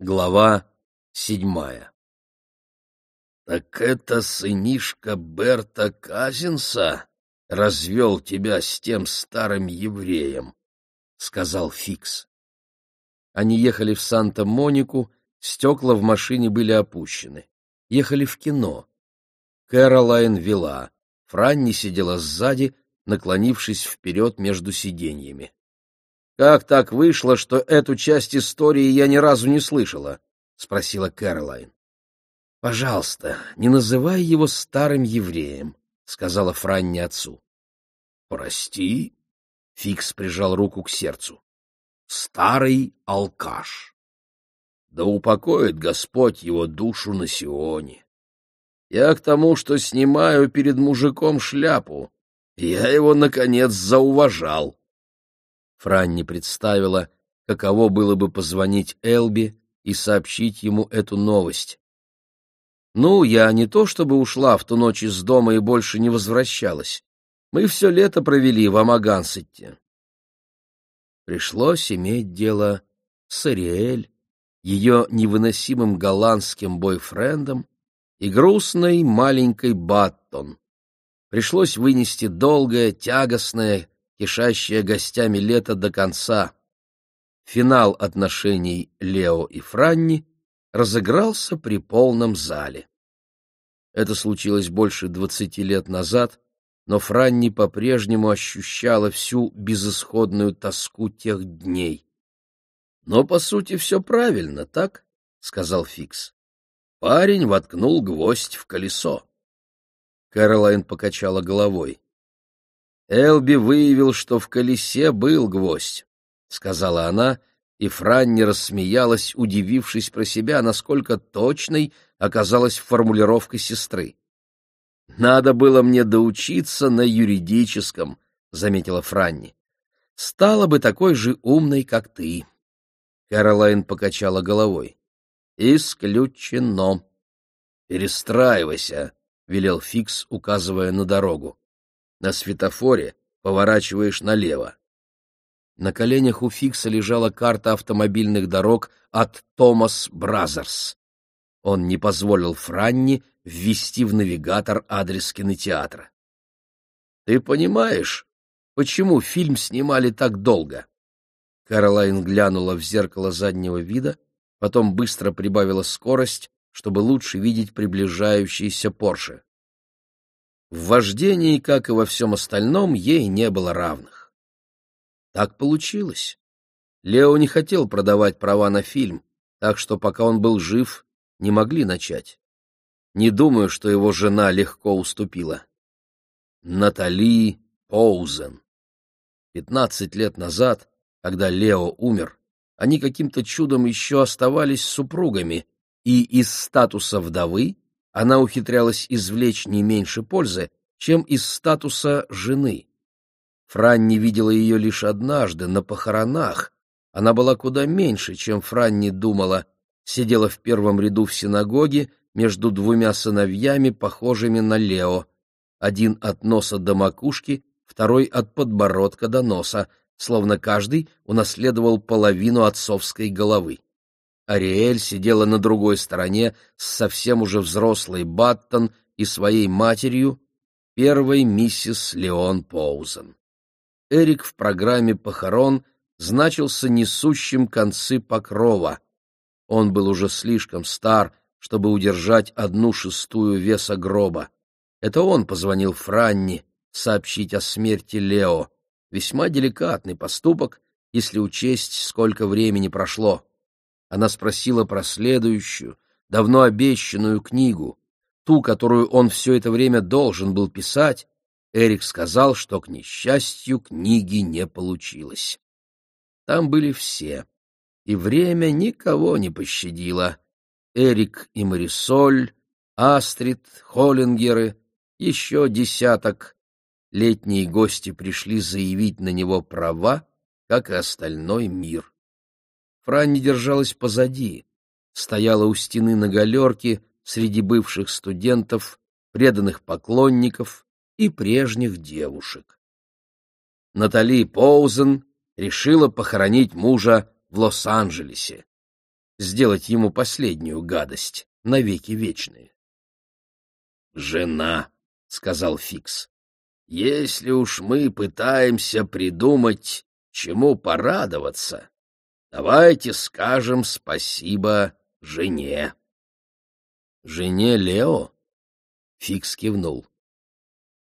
Глава седьмая «Так это сынишка Берта Казинса развел тебя с тем старым евреем», — сказал Фикс. Они ехали в Санта-Монику, стекла в машине были опущены. Ехали в кино. Кэролайн вела, Франни сидела сзади, наклонившись вперед между сиденьями. «Как так вышло, что эту часть истории я ни разу не слышала?» — спросила Кэролайн. «Пожалуйста, не называй его старым евреем», — сказала Франни отцу. «Прости», — Фикс прижал руку к сердцу. «Старый алкаш. Да упокоит Господь его душу на Сионе. Я к тому, что снимаю перед мужиком шляпу. Я его, наконец, зауважал». Франни представила, каково было бы позвонить Элби и сообщить ему эту новость. «Ну, я не то чтобы ушла в ту ночь из дома и больше не возвращалась. Мы все лето провели в Амагансетте». Пришлось иметь дело с Ариэль, ее невыносимым голландским бойфрендом и грустной маленькой Баттон. Пришлось вынести долгое, тягостное, кишащее гостями лето до конца. Финал отношений Лео и Франни разыгрался при полном зале. Это случилось больше двадцати лет назад, но Франни по-прежнему ощущала всю безысходную тоску тех дней. «Но, по сути, все правильно, так?» — сказал Фикс. Парень воткнул гвоздь в колесо. Кэролайн покачала головой. Элби выявил, что в колесе был гвоздь, — сказала она, и Франни рассмеялась, удивившись про себя, насколько точной оказалась формулировка сестры. «Надо было мне доучиться на юридическом», — заметила Франни. «Стала бы такой же умной, как ты». Кэролайн покачала головой. «Исключено». «Перестраивайся», — велел Фикс, указывая на дорогу. На светофоре поворачиваешь налево. На коленях у Фикса лежала карта автомобильных дорог от Thomas Brothers. Он не позволил Франни ввести в навигатор адрес кинотеатра. «Ты понимаешь, почему фильм снимали так долго?» Каролайн глянула в зеркало заднего вида, потом быстро прибавила скорость, чтобы лучше видеть приближающийся Порше. В вождении, как и во всем остальном, ей не было равных. Так получилось. Лео не хотел продавать права на фильм, так что пока он был жив, не могли начать. Не думаю, что его жена легко уступила. Натали Поузен. Пятнадцать лет назад, когда Лео умер, они каким-то чудом еще оставались супругами, и из статуса вдовы она ухитрялась извлечь не меньше пользы, чем из статуса жены. Франни видела ее лишь однажды, на похоронах. Она была куда меньше, чем Франни думала, сидела в первом ряду в синагоге между двумя сыновьями, похожими на Лео. Один от носа до макушки, второй от подбородка до носа, словно каждый унаследовал половину отцовской головы. Ариэль сидела на другой стороне с совсем уже взрослой Баттон и своей матерью, первой миссис Леон Поузен. Эрик в программе похорон значился несущим концы покрова. Он был уже слишком стар, чтобы удержать одну шестую веса гроба. Это он позвонил Франни сообщить о смерти Лео. Весьма деликатный поступок, если учесть, сколько времени прошло. Она спросила про следующую, давно обещанную книгу, ту, которую он все это время должен был писать. Эрик сказал, что, к несчастью, книги не получилось. Там были все, и время никого не пощадило. Эрик и Марисоль, Астрид, Холлингеры, еще десяток. Летние гости пришли заявить на него права, как и остальной мир. Франни держалась позади, стояла у стены на галерке среди бывших студентов, преданных поклонников и прежних девушек. Натали Поузен решила похоронить мужа в Лос-Анджелесе. сделать ему последнюю гадость, навеки вечные. «Жена», — сказал Фикс, — «если уж мы пытаемся придумать, чему порадоваться, давайте скажем спасибо жене». «Жене Лео?» — Фикс кивнул.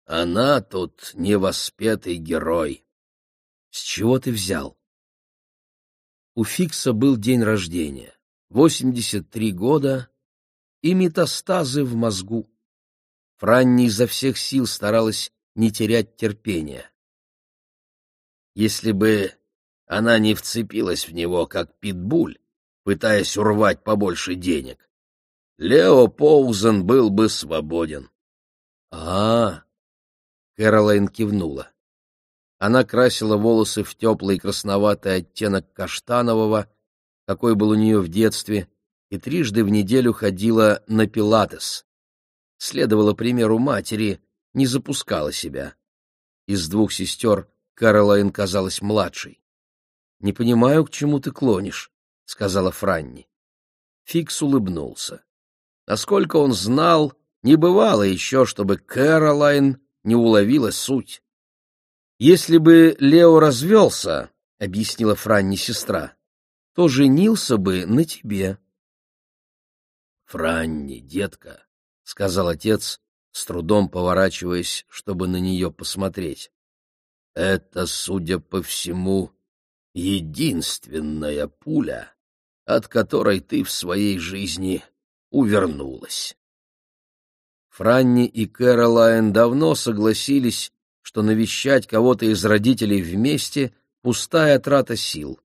«Она тут невоспетый герой». «С чего ты взял?» У Фикса был день рождения, 83 года и метастазы в мозгу. Франни изо всех сил старалась не терять терпения. Если бы она не вцепилась в него, как питбуль, пытаясь урвать побольше денег, Лео Поузен был бы свободен. а, -а, -а Кэролайн кивнула. Она красила волосы в теплый красноватый оттенок каштанового, какой был у нее в детстве, и трижды в неделю ходила на пилатес. Следовала примеру матери, не запускала себя. Из двух сестер Кэролайн казалась младшей. — Не понимаю, к чему ты клонишь, — сказала Франни. Фикс улыбнулся. Насколько он знал, не бывало еще, чтобы Кэролайн не уловила суть. Если бы Лео развелся, — объяснила Франни сестра, — то женился бы на тебе. — Франни, детка, — сказал отец, с трудом поворачиваясь, чтобы на нее посмотреть. — Это, судя по всему, единственная пуля, от которой ты в своей жизни увернулась. Франни и Кэролайн давно согласились, что навещать кого-то из родителей вместе — пустая трата сил.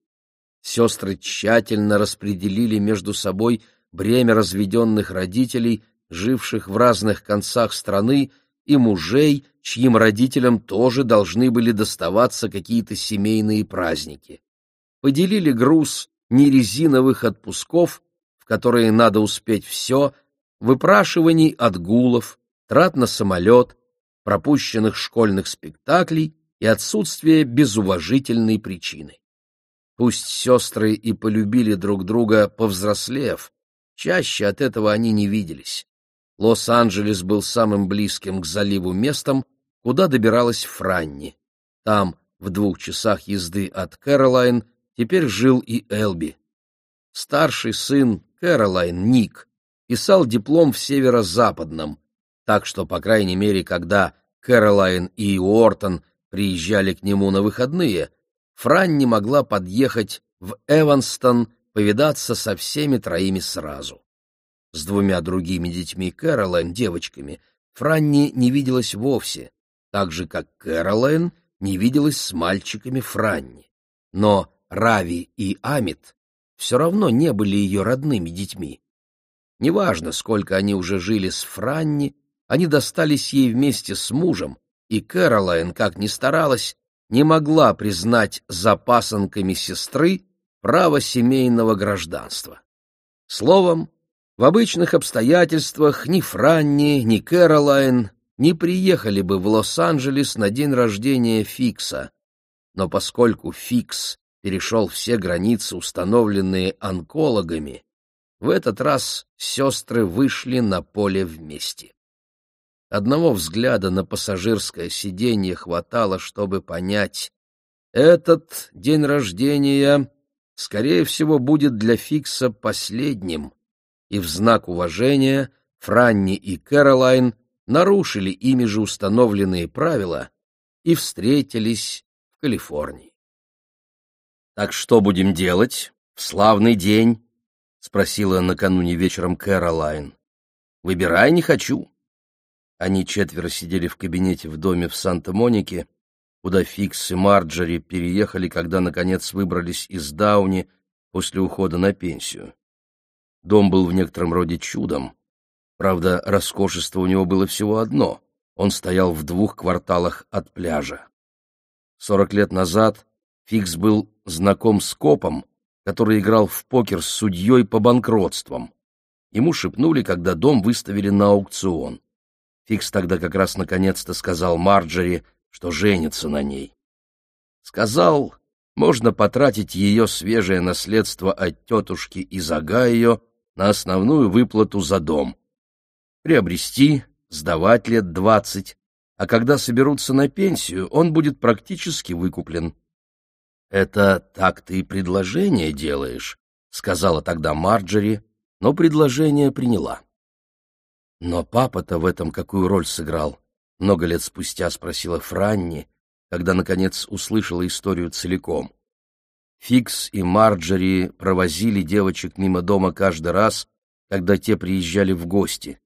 Сестры тщательно распределили между собой бремя разведенных родителей, живших в разных концах страны, и мужей, чьим родителям тоже должны были доставаться какие-то семейные праздники. Поделили груз нерезиновых отпусков, в которые надо успеть все, выпрашиваний отгулов, трат на самолет, пропущенных школьных спектаклей и отсутствие безуважительной причины. Пусть сестры и полюбили друг друга, повзрослев, чаще от этого они не виделись. Лос-Анджелес был самым близким к заливу местом, куда добиралась Франни. Там, в двух часах езды от Кэролайн, теперь жил и Элби. Старший сын Кэролайн, Ник, писал диплом в северо-западном, так что, по крайней мере, когда Кэролайн и Уортон приезжали к нему на выходные, Фран не могла подъехать в Эванстон повидаться со всеми троими сразу. С двумя другими детьми Кэролайн, девочками, Франни не виделась вовсе, так же, как Кэролайн не виделась с мальчиками Франни. Но Рави и Амит все равно не были ее родными детьми. Неважно, сколько они уже жили с Франни, они достались ей вместе с мужем, и Кэролайн, как ни старалась, не могла признать за пасынками сестры право семейного гражданства. Словом, в обычных обстоятельствах ни Франни, ни Кэролайн не приехали бы в Лос-Анджелес на день рождения Фикса, но поскольку Фикс перешел все границы, установленные онкологами, в этот раз сестры вышли на поле вместе. Одного взгляда на пассажирское сиденье хватало, чтобы понять, этот день рождения, скорее всего, будет для Фикса последним, и в знак уважения Франни и Кэролайн нарушили ими же установленные правила и встретились в Калифорнии. «Так что будем делать в славный день?» — спросила накануне вечером Кэролайн. «Выбирай не хочу». Они четверо сидели в кабинете в доме в Санта-Монике, куда Фикс и Марджори переехали, когда, наконец, выбрались из Дауни после ухода на пенсию. Дом был в некотором роде чудом. Правда, роскошество у него было всего одно — он стоял в двух кварталах от пляжа. Сорок лет назад Фикс был знаком с копом, который играл в покер с судьей по банкротствам. Ему шепнули, когда дом выставили на аукцион. Фикс тогда как раз наконец-то сказал Марджери, что женится на ней. Сказал можно потратить ее свежее наследство от тетушки из Огайо на основную выплату за дом. Приобрести, сдавать лет двадцать, а когда соберутся на пенсию, он будет практически выкуплен. «Это так ты и предложение делаешь», — сказала тогда Марджери, но предложение приняла. «Но папа-то в этом какую роль сыграл?» — много лет спустя спросила Франни, когда, наконец, услышала историю целиком. Фикс и Марджери провозили девочек мимо дома каждый раз, когда те приезжали в гости.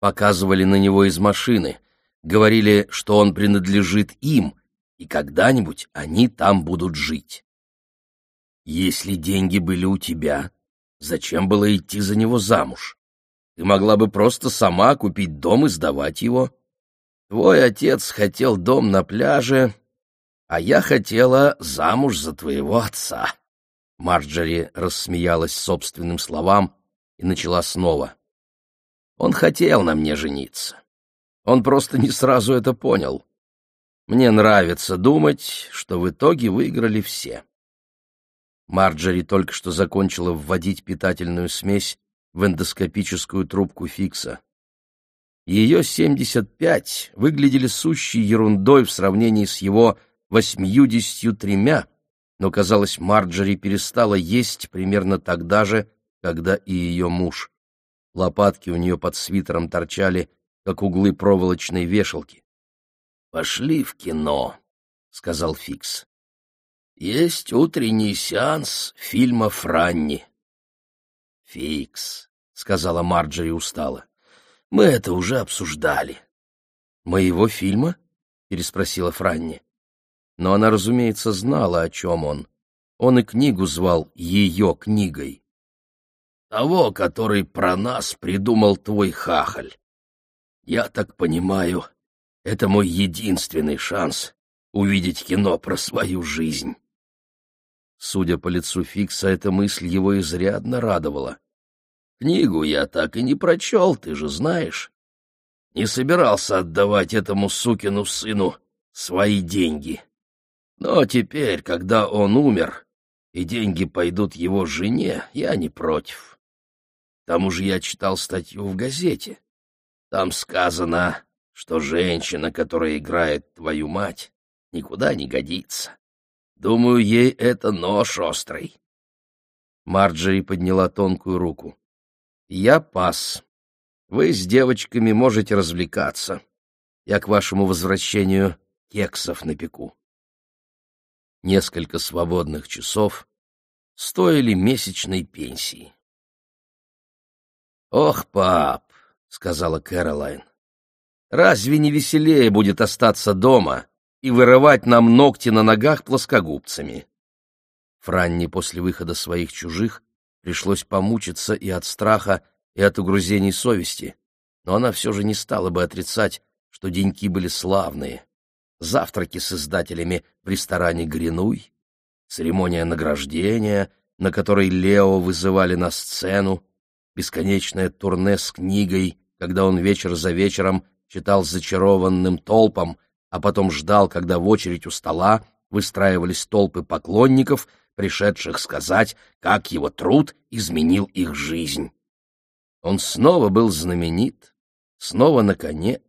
Показывали на него из машины, говорили, что он принадлежит им, и когда-нибудь они там будут жить. Если деньги были у тебя, зачем было идти за него замуж? Ты могла бы просто сама купить дом и сдавать его. Твой отец хотел дом на пляже, а я хотела замуж за твоего отца. Марджери рассмеялась собственным словам и начала снова. Он хотел на мне жениться. Он просто не сразу это понял. Мне нравится думать, что в итоге выиграли все. Марджери только что закончила вводить питательную смесь в эндоскопическую трубку Фикса. Ее 75 выглядели сущей ерундой в сравнении с его восьмьюдесятью тремя, но, казалось, Марджери перестала есть примерно тогда же, когда и ее муж. Лопатки у нее под свитером торчали, как углы проволочной вешалки. «Пошли в кино», — сказал Фикс. «Есть утренний сеанс фильма «Франни». «Фикс», — сказала Марджери устало, — «мы это уже обсуждали». «Моего фильма?» — переспросила Франни но она, разумеется, знала, о чем он. Он и книгу звал ее книгой. «Того, который про нас придумал твой хахаль. Я так понимаю, это мой единственный шанс увидеть кино про свою жизнь». Судя по лицу Фикса, эта мысль его изрядно радовала. «Книгу я так и не прочел, ты же знаешь. Не собирался отдавать этому сукину сыну свои деньги». Но теперь, когда он умер, и деньги пойдут его жене, я не против. К тому же я читал статью в газете. Там сказано, что женщина, которая играет твою мать, никуда не годится. Думаю, ей это нож острый. Марджери подняла тонкую руку. «Я пас. Вы с девочками можете развлекаться. Я к вашему возвращению кексов напеку» несколько свободных часов стоили месячной пенсии. «Ох, пап», — сказала Кэролайн, — «разве не веселее будет остаться дома и вырывать нам ногти на ногах плоскогубцами?» Франни после выхода своих чужих пришлось помучиться и от страха, и от угрызений совести, но она все же не стала бы отрицать, что деньки были славные завтраки с издателями в ресторане «Гринуй», церемония награждения, на которой Лео вызывали на сцену, бесконечное турне с книгой, когда он вечер за вечером читал зачарованным толпам, а потом ждал, когда в очередь у стола выстраивались толпы поклонников, пришедших сказать, как его труд изменил их жизнь. Он снова был знаменит, снова на коне,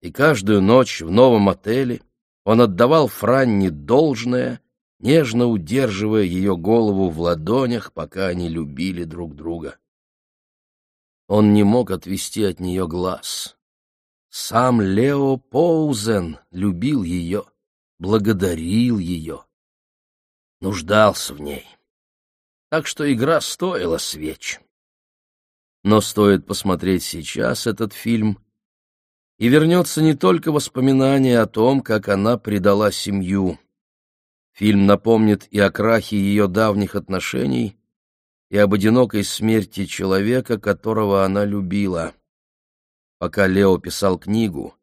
и каждую ночь в новом отеле он отдавал Франни должное, нежно удерживая ее голову в ладонях, пока они любили друг друга. Он не мог отвести от нее глаз. Сам Лео Поузен любил ее, благодарил ее, нуждался в ней. Так что игра стоила свеч. Но стоит посмотреть сейчас этот фильм, и вернется не только воспоминание о том, как она предала семью. Фильм напомнит и о крахе ее давних отношений, и об одинокой смерти человека, которого она любила. Пока Лео писал книгу,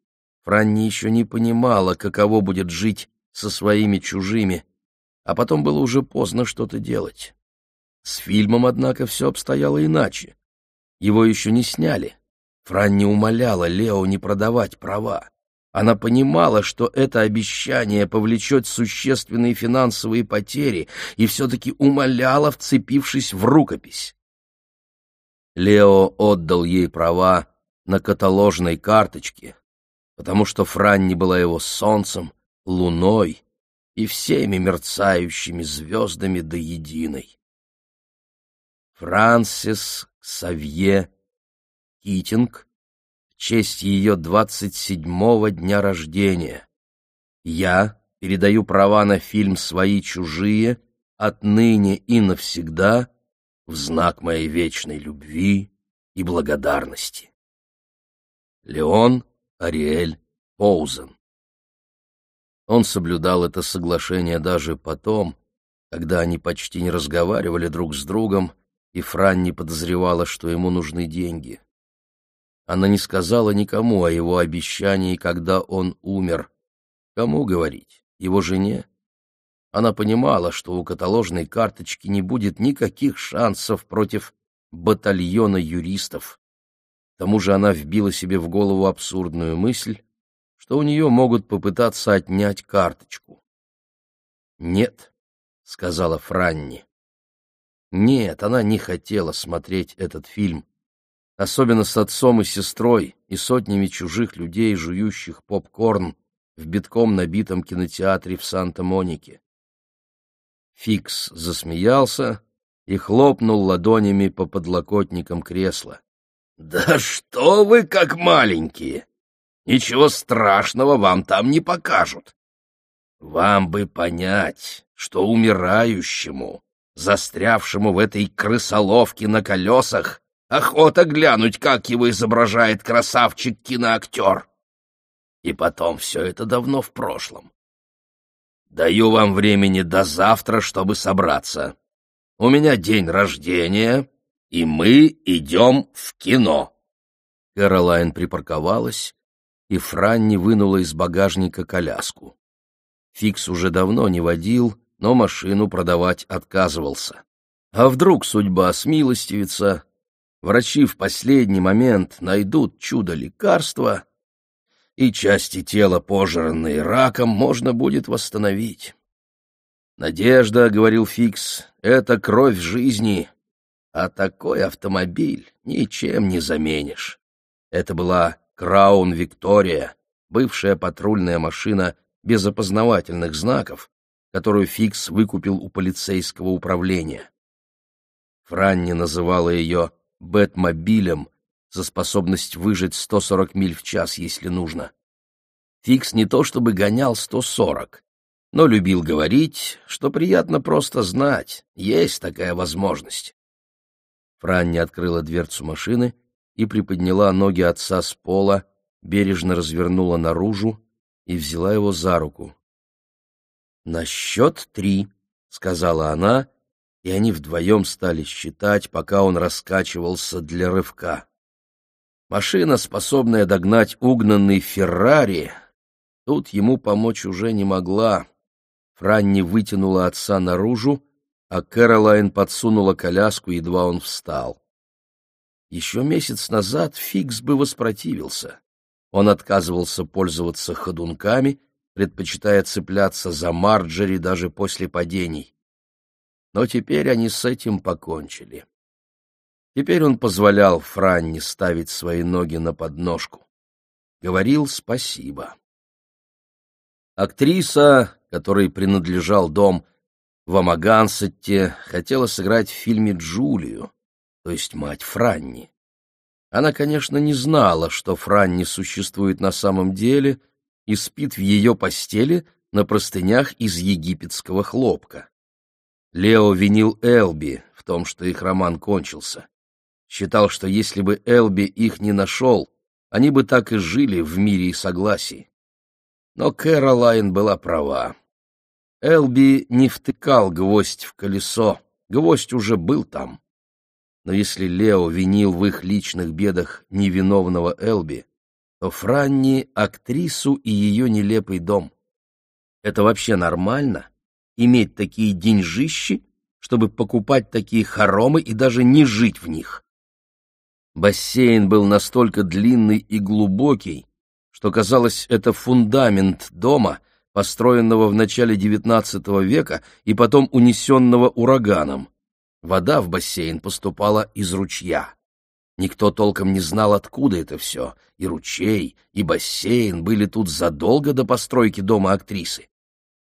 Франни еще не понимала, каково будет жить со своими чужими, а потом было уже поздно что-то делать. С фильмом, однако, все обстояло иначе. Его еще не сняли. Франни умоляла Лео не продавать права. Она понимала, что это обещание повлечет существенные финансовые потери, и все-таки умоляла, вцепившись в рукопись. Лео отдал ей права на каталожной карточке, потому что Франни была его солнцем, луной и всеми мерцающими звездами до единой. Франсис Савье Китинг в честь ее двадцать седьмого дня рождения. Я передаю права на фильм «Свои чужие» отныне и навсегда в знак моей вечной любви и благодарности. Леон Ариэль Поузен Он соблюдал это соглашение даже потом, когда они почти не разговаривали друг с другом, и Фран не подозревала, что ему нужны деньги. Она не сказала никому о его обещании, когда он умер. Кому говорить? Его жене? Она понимала, что у каталожной карточки не будет никаких шансов против батальона юристов. К тому же она вбила себе в голову абсурдную мысль, что у нее могут попытаться отнять карточку. «Нет», — сказала Франни. Нет, она не хотела смотреть этот фильм особенно с отцом и сестрой и сотнями чужих людей, жующих попкорн в битком набитом кинотеатре в Санта-Монике. Фикс засмеялся и хлопнул ладонями по подлокотникам кресла. — Да что вы как маленькие! Ничего страшного вам там не покажут. Вам бы понять, что умирающему, застрявшему в этой крысоловке на колесах, Охота глянуть, как его изображает красавчик-киноактер. И потом все это давно в прошлом. Даю вам времени до завтра, чтобы собраться. У меня день рождения, и мы идем в кино. Кэролайн припарковалась, и Франни вынула из багажника коляску. Фикс уже давно не водил, но машину продавать отказывался. А вдруг судьба смилостивится, врачи в последний момент найдут чудо-лекарства, и части тела, пожранные раком, можно будет восстановить. «Надежда», — говорил Фикс, — «это кровь жизни, а такой автомобиль ничем не заменишь». Это была Краун Виктория, бывшая патрульная машина без опознавательных знаков, которую Фикс выкупил у полицейского управления. Франни называла ее Бэтмобилем за способность выжить 140 миль в час, если нужно. Фикс не то чтобы гонял 140, но любил говорить, что приятно просто знать, есть такая возможность. Франни открыла дверцу машины и приподняла ноги отца с пола, бережно развернула наружу и взяла его за руку. «На счет три», — сказала она и они вдвоем стали считать, пока он раскачивался для рывка. Машина, способная догнать угнанный Феррари, тут ему помочь уже не могла. Франни вытянула отца наружу, а Кэролайн подсунула коляску, едва он встал. Еще месяц назад Фикс бы воспротивился. Он отказывался пользоваться ходунками, предпочитая цепляться за Марджери даже после падений. Но теперь они с этим покончили. Теперь он позволял Франни ставить свои ноги на подножку. Говорил спасибо. Актриса, которой принадлежал дом в Амагансетте, хотела сыграть в фильме Джулию, то есть мать Франни. Она, конечно, не знала, что Франни существует на самом деле и спит в ее постели на простынях из египетского хлопка. Лео винил Элби в том, что их роман кончился. Считал, что если бы Элби их не нашел, они бы так и жили в мире и согласии. Но Кэролайн была права. Элби не втыкал гвоздь в колесо, гвоздь уже был там. Но если Лео винил в их личных бедах невиновного Элби, то Франни — актрису и ее нелепый дом. Это вообще нормально? Иметь такие деньжищи, чтобы покупать такие хоромы и даже не жить в них. Бассейн был настолько длинный и глубокий, что, казалось, это фундамент дома, построенного в начале XIX века и потом унесенного ураганом. Вода в бассейн поступала из ручья. Никто толком не знал, откуда это все. И ручей, и бассейн были тут задолго до постройки дома актрисы.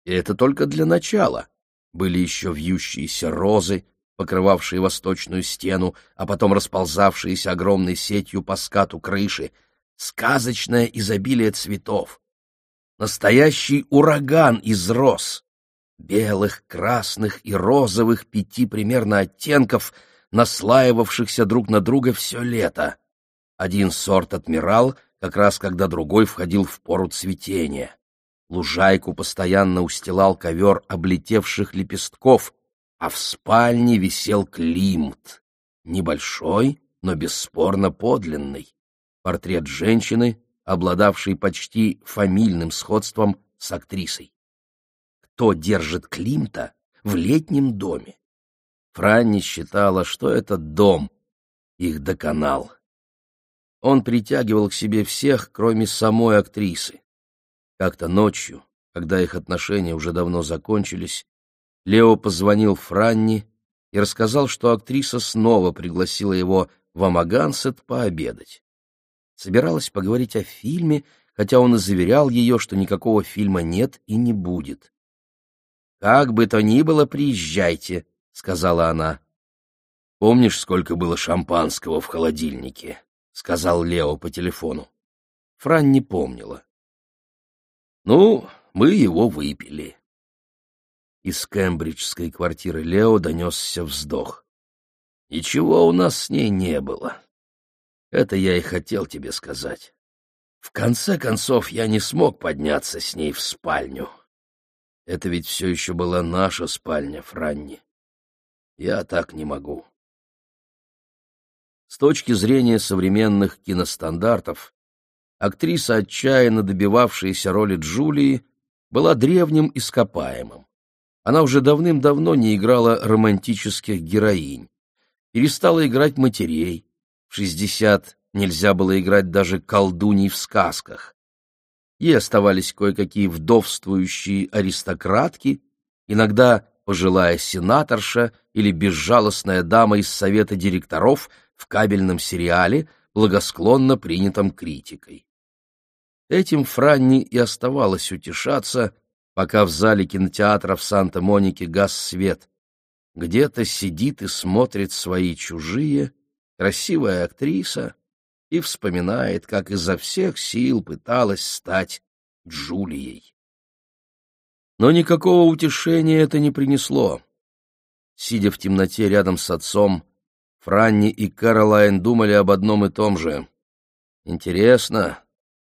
И это только для начала. Были еще вьющиеся розы, покрывавшие восточную стену, а потом расползавшиеся огромной сетью по скату крыши. Сказочное изобилие цветов. Настоящий ураган из роз. Белых, красных и розовых пяти примерно оттенков — наслаивавшихся друг на друга все лето. Один сорт отмирал, как раз когда другой входил в пору цветения. Лужайку постоянно устилал ковер облетевших лепестков, а в спальне висел Климт. Небольшой, но бесспорно подлинный. Портрет женщины, обладавшей почти фамильным сходством с актрисой. Кто держит Климта в летнем доме? Франни считала, что этот дом их доконал. Он притягивал к себе всех, кроме самой актрисы. Как-то ночью, когда их отношения уже давно закончились, Лео позвонил Франни и рассказал, что актриса снова пригласила его в Амагансет пообедать. Собиралась поговорить о фильме, хотя он и заверял ее, что никакого фильма нет и не будет. «Как бы то ни было, приезжайте», — сказала она. «Помнишь, сколько было шампанского в холодильнике?» — сказал Лео по телефону. Фран не помнила. «Ну, мы его выпили». Из кембриджской квартиры Лео донесся вздох. «Ничего у нас с ней не было. Это я и хотел тебе сказать. В конце концов, я не смог подняться с ней в спальню. Это ведь все еще была наша спальня, Франни. Я так не могу. С точки зрения современных киностандартов, актриса, отчаянно добивавшаяся роли Джулии, была древним ископаемым. Она уже давным-давно не играла романтических героинь, перестала играть матерей. В шестьдесят нельзя было играть даже колдуней в сказках. Ей оставались кое-какие вдовствующие аристократки, иногда пожилая сенаторша или безжалостная дама из совета директоров в кабельном сериале, благосклонно принятом критикой. Этим Франни и оставалось утешаться, пока в зале кинотеатра в Санта-Монике гас свет. Где-то сидит и смотрит свои чужие, красивая актриса, и вспоминает, как изо всех сил пыталась стать Джулией. Но никакого утешения это не принесло. Сидя в темноте рядом с отцом, Франни и Кэролайн думали об одном и том же. Интересно,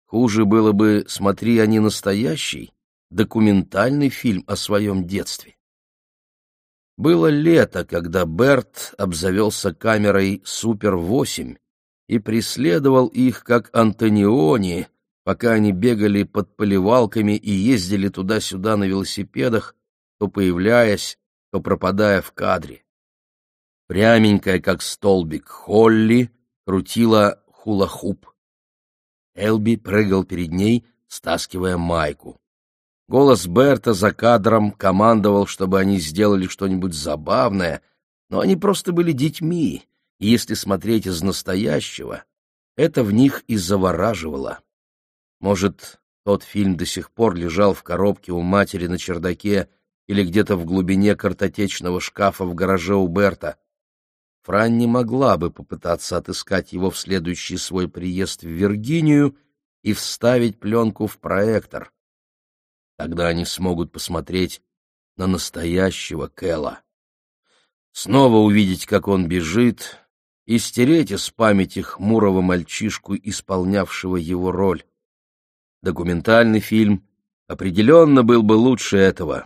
хуже было бы, смотри они настоящий, документальный фильм о своем детстве. Было лето, когда Берт обзавелся камерой «Супер-8» и преследовал их, как Антониони, пока они бегали под поливалками и ездили туда-сюда на велосипедах, то появляясь, то пропадая в кадре. Пряменькая, как столбик, Холли крутила хула-хуп. Элби прыгал перед ней, стаскивая майку. Голос Берта за кадром командовал, чтобы они сделали что-нибудь забавное, но они просто были детьми, и если смотреть из настоящего, это в них и завораживало. Может, тот фильм до сих пор лежал в коробке у матери на чердаке или где-то в глубине картотечного шкафа в гараже у Берта. Фран не могла бы попытаться отыскать его в следующий свой приезд в Виргинию и вставить пленку в проектор. Тогда они смогут посмотреть на настоящего Кэла. Снова увидеть, как он бежит, и стереть из памяти хмурого мальчишку, исполнявшего его роль. Документальный фильм определенно был бы лучше этого.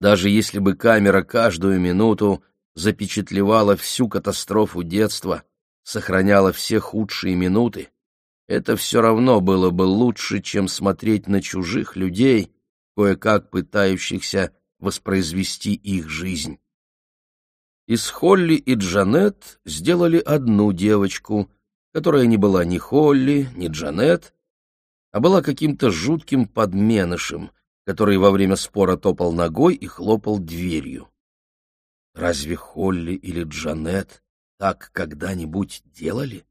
Даже если бы камера каждую минуту запечатлевала всю катастрофу детства, сохраняла все худшие минуты, это все равно было бы лучше, чем смотреть на чужих людей, кое-как пытающихся воспроизвести их жизнь. Из Холли и Джанет сделали одну девочку, которая не была ни Холли, ни Джанет, а была каким-то жутким подменышем, который во время спора топал ногой и хлопал дверью. Разве Холли или Джанет так когда-нибудь делали?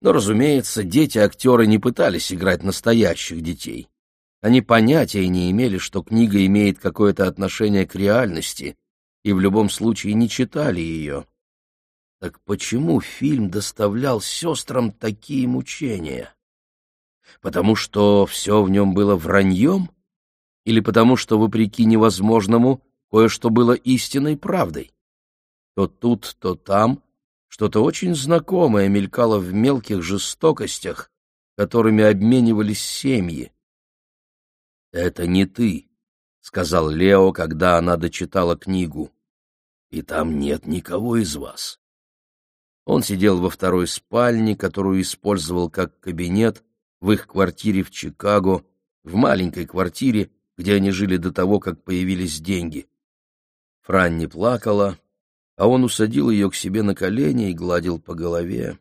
Но, разумеется, дети-актеры не пытались играть настоящих детей. Они понятия не имели, что книга имеет какое-то отношение к реальности, и в любом случае не читали ее. Так почему фильм доставлял сестрам такие мучения? Потому что все в нем было враньем? Или потому что, вопреки невозможному, кое-что было истинной правдой? То тут, то там что-то очень знакомое мелькало в мелких жестокостях, которыми обменивались семьи. «Это не ты», — сказал Лео, когда она дочитала книгу. «И там нет никого из вас». Он сидел во второй спальне, которую использовал как кабинет в их квартире в Чикаго, в маленькой квартире, где они жили до того, как появились деньги. Франни плакала, а он усадил ее к себе на колени и гладил по голове.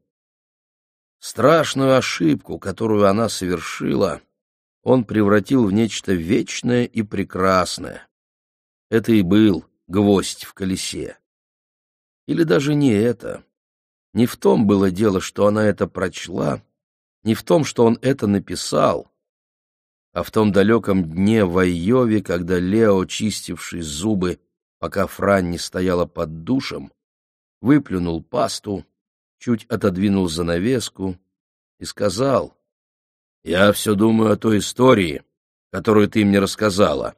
Страшную ошибку, которую она совершила, он превратил в нечто вечное и прекрасное. Это и был гвоздь в колесе. Или даже не это. Не в том было дело, что она это прочла, не в том, что он это написал, а в том далеком дне в Айове, когда Лео, чистивший зубы, пока Франни стояла под душем, выплюнул пасту, чуть отодвинул занавеску и сказал, «Я все думаю о той истории, которую ты мне рассказала,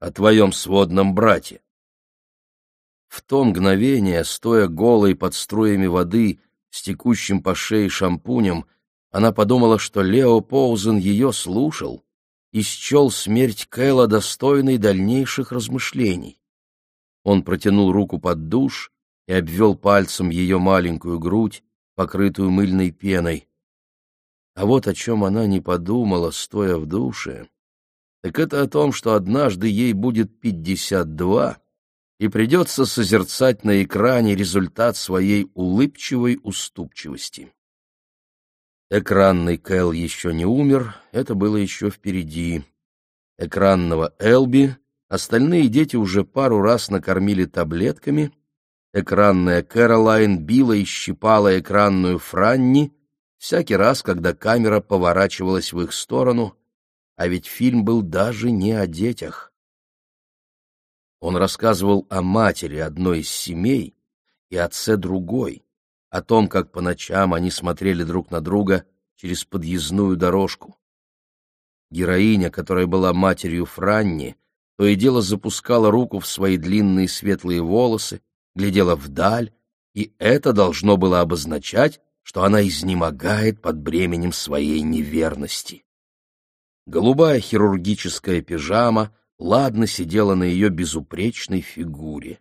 о твоем сводном брате». В то мгновение, стоя голой под струями воды, с текущим по шее шампунем, она подумала, что Лео Поузен ее слушал и счел смерть Кэла достойной дальнейших размышлений. Он протянул руку под душ и обвел пальцем ее маленькую грудь, покрытую мыльной пеной. А вот о чем она не подумала, стоя в душе, так это о том, что однажды ей будет пятьдесят два, и придется созерцать на экране результат своей улыбчивой уступчивости. Экранный Кэл еще не умер, это было еще впереди. Экранного Элби Остальные дети уже пару раз накормили таблетками. Экранная Кэролайн била и щипала экранную Франни всякий раз, когда камера поворачивалась в их сторону, а ведь фильм был даже не о детях. Он рассказывал о матери одной из семей и отце другой, о том, как по ночам они смотрели друг на друга через подъездную дорожку. Героиня, которая была матерью Франни, то и дело запускала руку в свои длинные светлые волосы, глядела вдаль, и это должно было обозначать, что она изнемогает под бременем своей неверности. Голубая хирургическая пижама ладно сидела на ее безупречной фигуре.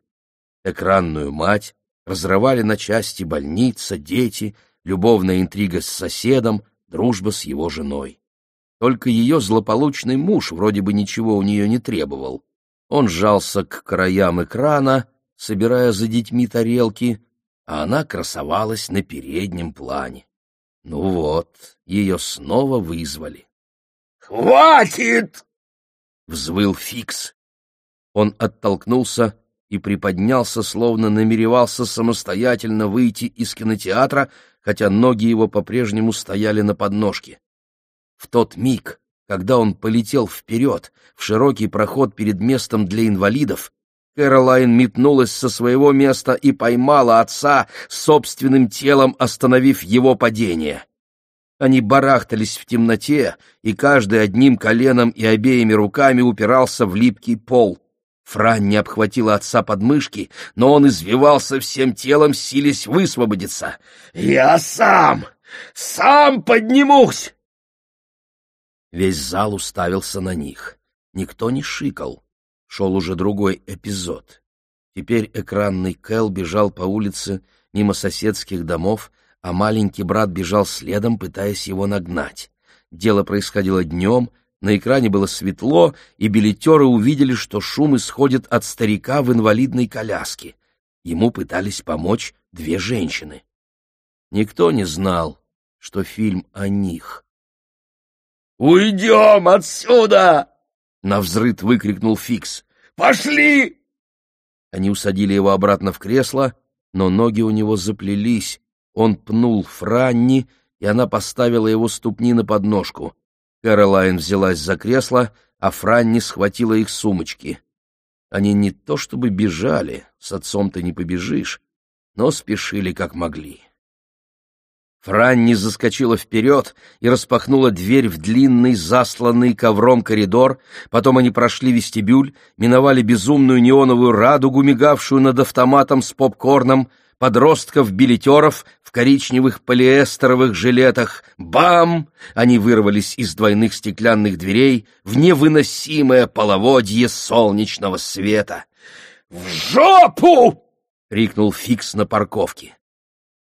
Экранную мать разрывали на части больница, дети, любовная интрига с соседом, дружба с его женой. Только ее злополучный муж вроде бы ничего у нее не требовал. Он сжался к краям экрана, собирая за детьми тарелки, а она красовалась на переднем плане. Ну вот, ее снова вызвали. «Хватит!» — взвыл Фикс. Он оттолкнулся и приподнялся, словно намеревался самостоятельно выйти из кинотеатра, хотя ноги его по-прежнему стояли на подножке. В тот миг, когда он полетел вперед, в широкий проход перед местом для инвалидов, Кэролайн метнулась со своего места и поймала отца собственным телом, остановив его падение. Они барахтались в темноте, и каждый одним коленом и обеими руками упирался в липкий пол. Франни обхватила отца под мышки, но он извивался всем телом, силясь высвободиться. «Я сам! Сам поднимусь!» Весь зал уставился на них. Никто не шикал. Шел уже другой эпизод. Теперь экранный Кэл бежал по улице мимо соседских домов, а маленький брат бежал следом, пытаясь его нагнать. Дело происходило днем, на экране было светло, и билетеры увидели, что шум исходит от старика в инвалидной коляске. Ему пытались помочь две женщины. Никто не знал, что фильм о них. «Уйдем отсюда!» — навзрыд выкрикнул Фикс. «Пошли!» Они усадили его обратно в кресло, но ноги у него заплелись. Он пнул Франни, и она поставила его ступни на подножку. Кэролайн взялась за кресло, а Франни схватила их сумочки. Они не то чтобы бежали, с отцом ты не побежишь, но спешили как могли. Франни заскочила вперед и распахнула дверь в длинный, засланный ковром коридор, потом они прошли вестибюль, миновали безумную неоновую радугу, мигавшую над автоматом с попкорном, подростков-билетеров в коричневых полиэстеровых жилетах. Бам! Они вырвались из двойных стеклянных дверей в невыносимое половодье солнечного света. «В жопу!» — крикнул Фикс на парковке.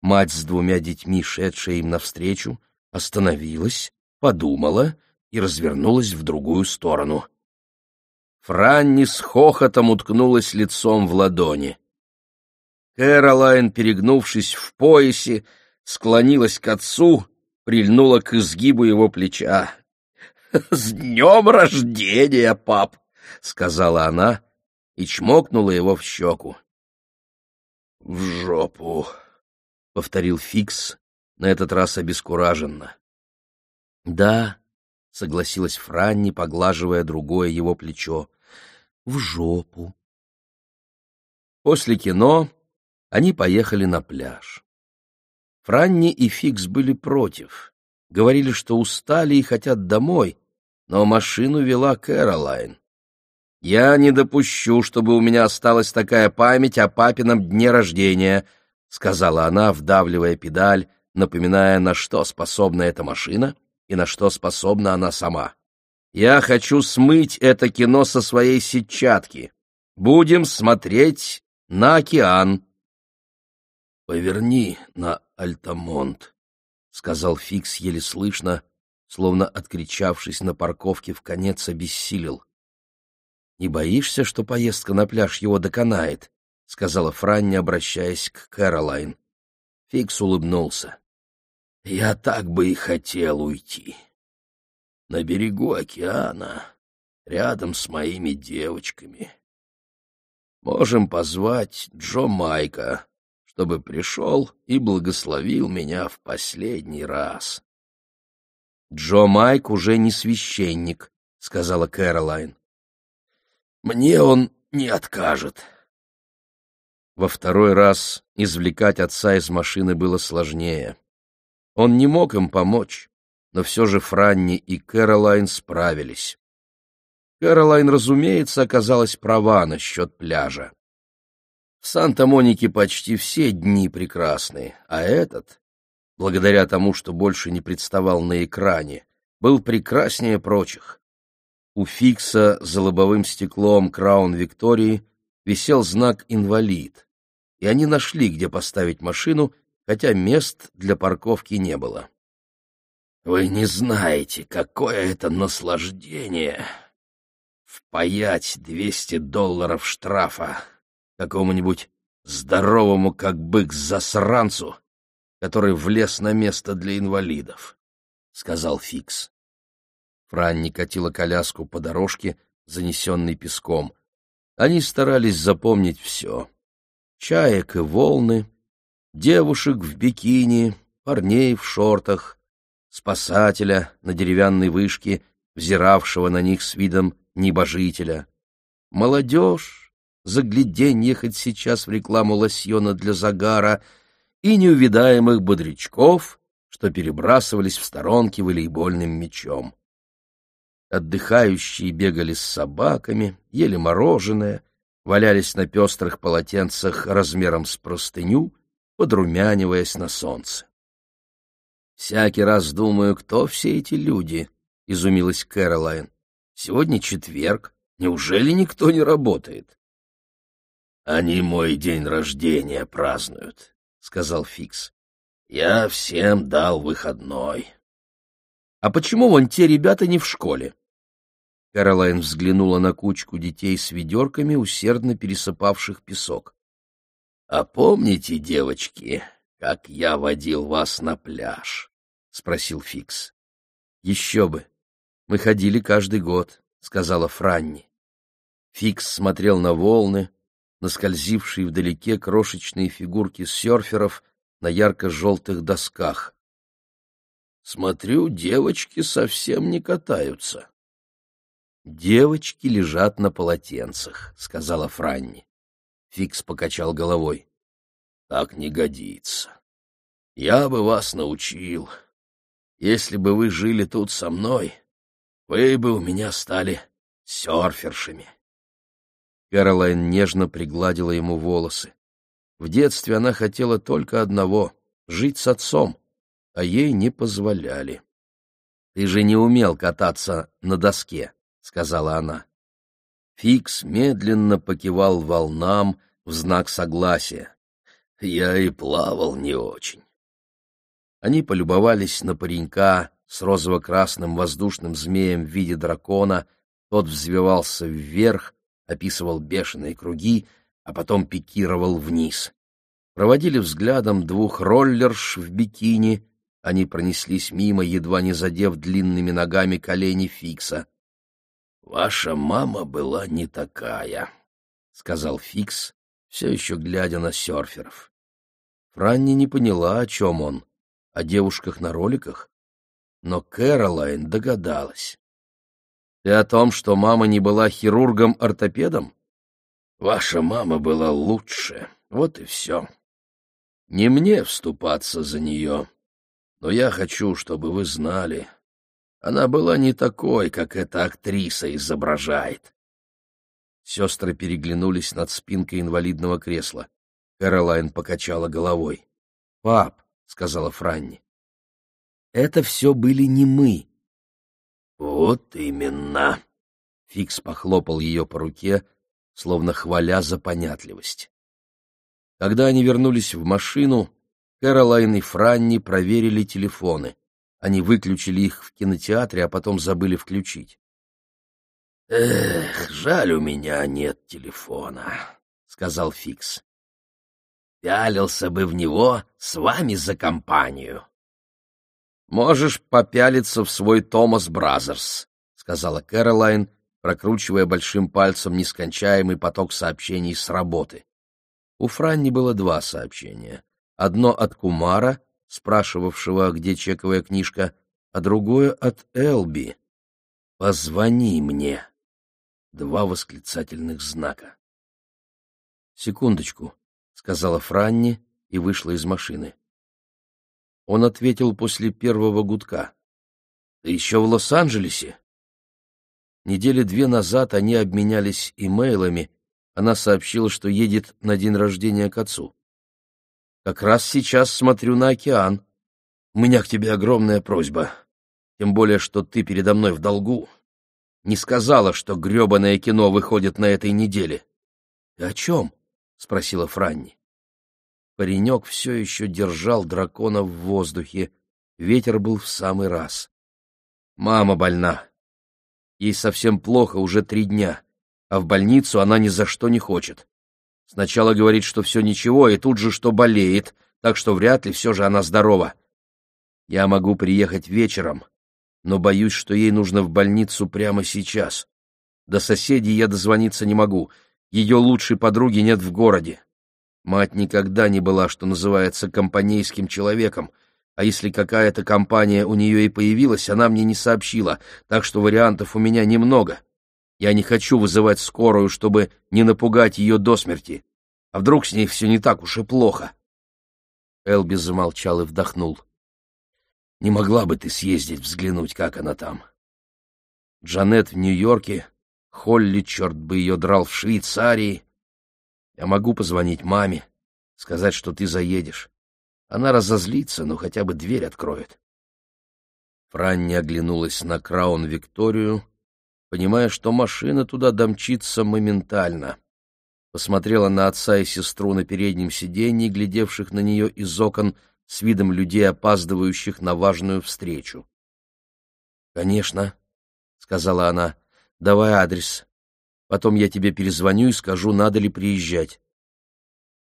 Мать с двумя детьми, шедшая им навстречу, остановилась, подумала и развернулась в другую сторону. Франни с хохотом уткнулась лицом в ладони. Кэролайн, перегнувшись в поясе, склонилась к отцу, прильнула к изгибу его плеча. — С днем рождения, пап! — сказала она и чмокнула его в щеку. — В жопу! — повторил Фикс, на этот раз обескураженно. — Да, — согласилась Франни, поглаживая другое его плечо, — в жопу. После кино они поехали на пляж. Франни и Фикс были против. Говорили, что устали и хотят домой, но машину вела Кэролайн. «Я не допущу, чтобы у меня осталась такая память о папином дне рождения», — сказала она, вдавливая педаль, напоминая, на что способна эта машина и на что способна она сама. «Я хочу смыть это кино со своей сетчатки. Будем смотреть на океан». «Поверни на Альтамонт», — сказал Фикс еле слышно, словно откричавшись на парковке в конец обессилел. «Не боишься, что поездка на пляж его доконает?» — сказала Франни, обращаясь к Кэролайн. Фикс улыбнулся. — Я так бы и хотел уйти. На берегу океана, рядом с моими девочками. Можем позвать Джо Майка, чтобы пришел и благословил меня в последний раз. — Джо Майк уже не священник, — сказала Кэролайн. — Мне он не откажет. Во второй раз извлекать отца из машины было сложнее. Он не мог им помочь, но все же Франни и Кэролайн справились. Кэролайн, разумеется, оказалась права насчет пляжа. В Санта-Монике почти все дни прекрасны, а этот, благодаря тому, что больше не представал на экране, был прекраснее прочих. У Фикса за лобовым стеклом Краун Виктории висел знак «Инвалид», и они нашли, где поставить машину, хотя мест для парковки не было. «Вы не знаете, какое это наслаждение — впаять двести долларов штрафа какому-нибудь здоровому, как бык, засранцу, который влез на место для инвалидов», — сказал Фикс. Франни катила коляску по дорожке, занесенной песком. Они старались запомнить все. Чаек и волны, девушек в бикини, парней в шортах, спасателя на деревянной вышке, взиравшего на них с видом небожителя. Молодежь, загляденье хоть сейчас в рекламу лосьона для загара, и неувидаемых бодрячков, что перебрасывались в сторонки волейбольным мячом. Отдыхающие бегали с собаками, ели мороженое, валялись на пестрых полотенцах размером с простыню, подрумяниваясь на солнце. «Всякий раз думаю, кто все эти люди?» — изумилась Кэролайн. «Сегодня четверг. Неужели никто не работает?» «Они мой день рождения празднуют», — сказал Фикс. «Я всем дал выходной». «А почему вон те ребята не в школе?» Кэролайн взглянула на кучку детей с ведерками, усердно пересыпавших песок. — А помните, девочки, как я водил вас на пляж? — спросил Фикс. — Еще бы. Мы ходили каждый год, — сказала Франни. Фикс смотрел на волны, на скользившие вдалеке крошечные фигурки серферов на ярко-желтых досках. Смотрю, девочки совсем не катаются. Девочки лежат на полотенцах, сказала Франни. Фикс покачал головой. Так не годится. Я бы вас научил. Если бы вы жили тут со мной, вы бы у меня стали серфершами. Кэролайн нежно пригладила ему волосы. В детстве она хотела только одного — жить с отцом, а ей не позволяли. — Ты же не умел кататься на доске, — сказала она. Фикс медленно покивал волнам в знак согласия. Я и плавал не очень. Они полюбовались на паренька с розово-красным воздушным змеем в виде дракона, тот взвивался вверх, описывал бешеные круги, а потом пикировал вниз. Проводили взглядом двух роллерш в бикини, они пронеслись мимо, едва не задев длинными ногами колени Фикса. «Ваша мама была не такая», — сказал Фикс, все еще глядя на серферов. Франни не поняла, о чем он, о девушках на роликах, но Кэролайн догадалась. — Ты о том, что мама не была хирургом-ортопедом? — Ваша мама была лучше, вот и все. Не мне вступаться за нее, но я хочу, чтобы вы знали, она была не такой, как эта актриса изображает. Сестры переглянулись над спинкой инвалидного кресла. Кэролайн покачала головой. — Пап, — сказала Франни, — это все были не мы. — Вот именно. Фикс похлопал ее по руке, словно хваля за понятливость. Когда они вернулись в машину, Кэролайн и Франни проверили телефоны. Они выключили их в кинотеатре, а потом забыли включить. «Эх, жаль, у меня нет телефона», — сказал Фикс. «Пялился бы в него с вами за компанию». «Можешь попялиться в свой Thomas Brothers», — сказала Кэролайн, прокручивая большим пальцем нескончаемый поток сообщений с работы. У Франни было два сообщения. Одно от Кумара, спрашивавшего, где чековая книжка, а другое от Элби. «Позвони мне!» Два восклицательных знака. «Секундочку», — сказала Франни и вышла из машины. Он ответил после первого гудка. «Ты еще в Лос-Анджелесе?» Недели две назад они обменялись имейлами. Она сообщила, что едет на день рождения к отцу. Как раз сейчас смотрю на океан. У меня к тебе огромная просьба. Тем более, что ты передо мной в долгу. Не сказала, что гребаное кино выходит на этой неделе. — о чем? — спросила Франни. Паренек все еще держал дракона в воздухе. Ветер был в самый раз. Мама больна. Ей совсем плохо уже три дня, а в больницу она ни за что не хочет. Сначала говорит, что все ничего, и тут же, что болеет, так что вряд ли все же она здорова. Я могу приехать вечером, но боюсь, что ей нужно в больницу прямо сейчас. До соседей я дозвониться не могу, ее лучшей подруги нет в городе. Мать никогда не была, что называется, компанейским человеком, а если какая-то компания у нее и появилась, она мне не сообщила, так что вариантов у меня немного. Я не хочу вызывать скорую, чтобы не напугать ее до смерти. А вдруг с ней все не так уж и плохо? Элби замолчал и вдохнул. Не могла бы ты съездить взглянуть, как она там? Джанет в Нью-Йорке, Холли, черт бы ее драл, в Швейцарии. Я могу позвонить маме, сказать, что ты заедешь. Она разозлится, но хотя бы дверь откроет. Франни оглянулась на Краун Викторию, понимая, что машина туда домчится моментально. Посмотрела на отца и сестру на переднем сиденье, глядевших на нее из окон с видом людей, опаздывающих на важную встречу. — Конечно, — сказала она, — давай адрес. Потом я тебе перезвоню и скажу, надо ли приезжать.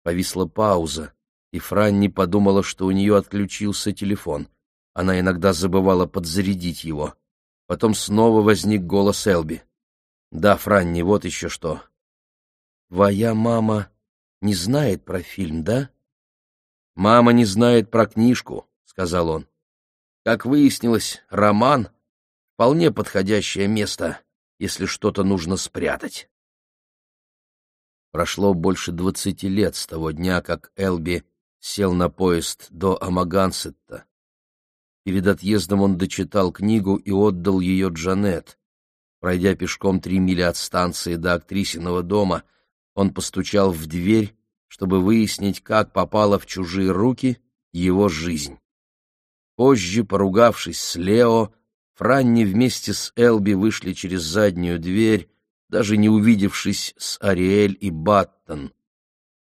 Повисла пауза, и Франни подумала, что у нее отключился телефон. Она иногда забывала подзарядить его. Потом снова возник голос Элби. «Да, Франни, вот еще что. Твоя мама не знает про фильм, да?» «Мама не знает про книжку», — сказал он. «Как выяснилось, роман — вполне подходящее место, если что-то нужно спрятать». Прошло больше двадцати лет с того дня, как Элби сел на поезд до Амагансетта. Перед отъездом он дочитал книгу и отдал ее Джанет. Пройдя пешком три мили от станции до актрисиного дома, он постучал в дверь, чтобы выяснить, как попала в чужие руки его жизнь. Позже, поругавшись с Лео, Франни вместе с Элби вышли через заднюю дверь, даже не увидевшись с Ариэль и Баттон.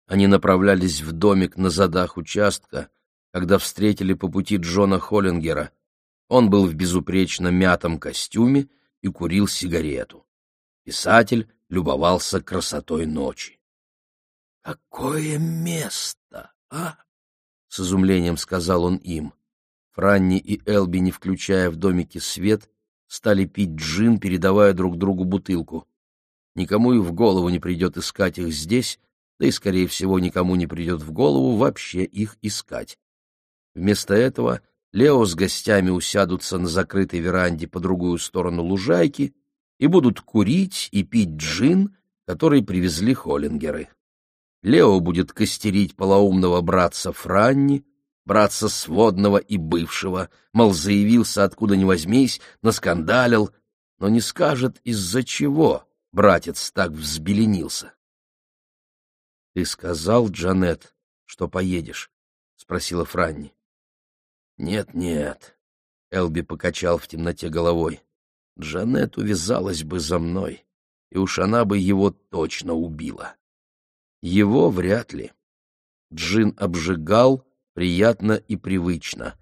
Они направлялись в домик на задах участка, когда встретили по пути Джона Холлингера. Он был в безупречно мятом костюме и курил сигарету. Писатель любовался красотой ночи. «Какое место, а?» — с изумлением сказал он им. Франни и Элби, не включая в домике свет, стали пить джин, передавая друг другу бутылку. Никому и в голову не придет искать их здесь, да и, скорее всего, никому не придет в голову вообще их искать. Вместо этого Лео с гостями усядутся на закрытой веранде по другую сторону лужайки и будут курить и пить джин, который привезли Холлингеры. Лео будет костерить полоумного братца Франни, братца сводного и бывшего, мол, заявился откуда ни возьмись, наскандалил, но не скажет, из-за чего братец так взбеленился. — Ты сказал, Джанет, что поедешь? — спросила Франни. — Нет-нет, — Элби покачал в темноте головой. — Джанет увязалась бы за мной, и уж она бы его точно убила. Его вряд ли. Джин обжигал приятно и привычно.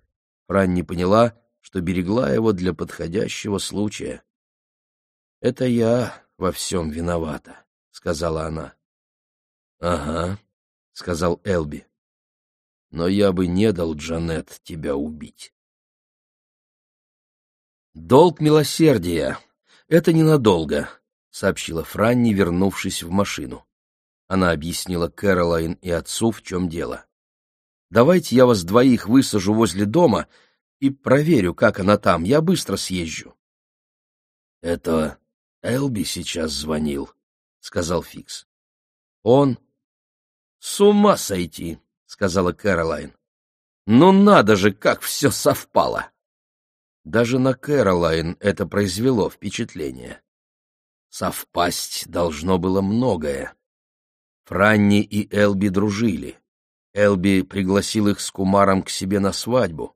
Франни поняла, что берегла его для подходящего случая. — Это я во всем виновата, — сказала она. — Ага, — сказал Элби. — Но я бы не дал, Джанет, тебя убить. «Долг милосердия — это ненадолго», — сообщила Франни, вернувшись в машину. Она объяснила Кэролайн и отцу, в чем дело. «Давайте я вас двоих высажу возле дома и проверю, как она там. Я быстро съезжу». «Это Элби сейчас звонил», — сказал Фикс. «Он...» «С ума сойти», — сказала Кэролайн. «Ну надо же, как все совпало!» Даже на Кэролайн это произвело впечатление. Совпасть должно было многое. Франни и Элби дружили. Элби пригласил их с Кумаром к себе на свадьбу.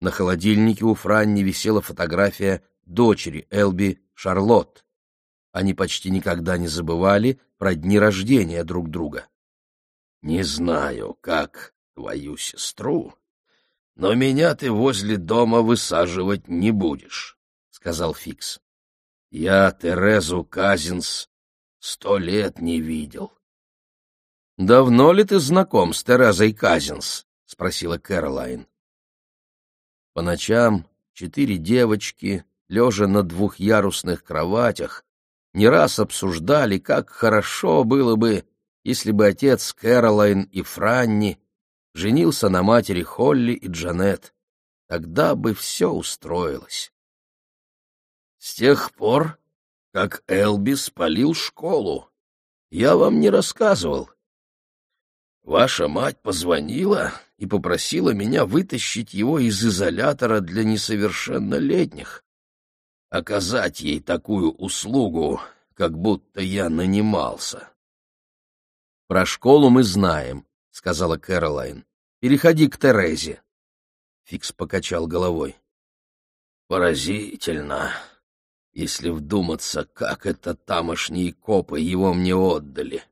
На холодильнике у Франни висела фотография дочери Элби, Шарлотт они почти никогда не забывали про дни рождения друг друга. — Не знаю, как твою сестру, но меня ты возле дома высаживать не будешь, — сказал Фикс. — Я Терезу Казинс сто лет не видел. — Давно ли ты знаком с Терезой Казинс? — спросила Кэролайн. По ночам четыре девочки, лежа на двухъярусных кроватях, не раз обсуждали, как хорошо было бы, если бы отец Кэролайн и Франни женился на матери Холли и Джанет. Тогда бы все устроилось. С тех пор, как Элби спалил школу, я вам не рассказывал. Ваша мать позвонила и попросила меня вытащить его из изолятора для несовершеннолетних оказать ей такую услугу, как будто я нанимался. — Про школу мы знаем, — сказала Кэролайн. — Переходи к Терезе. Фикс покачал головой. — Поразительно, если вдуматься, как это тамошние копы его мне отдали.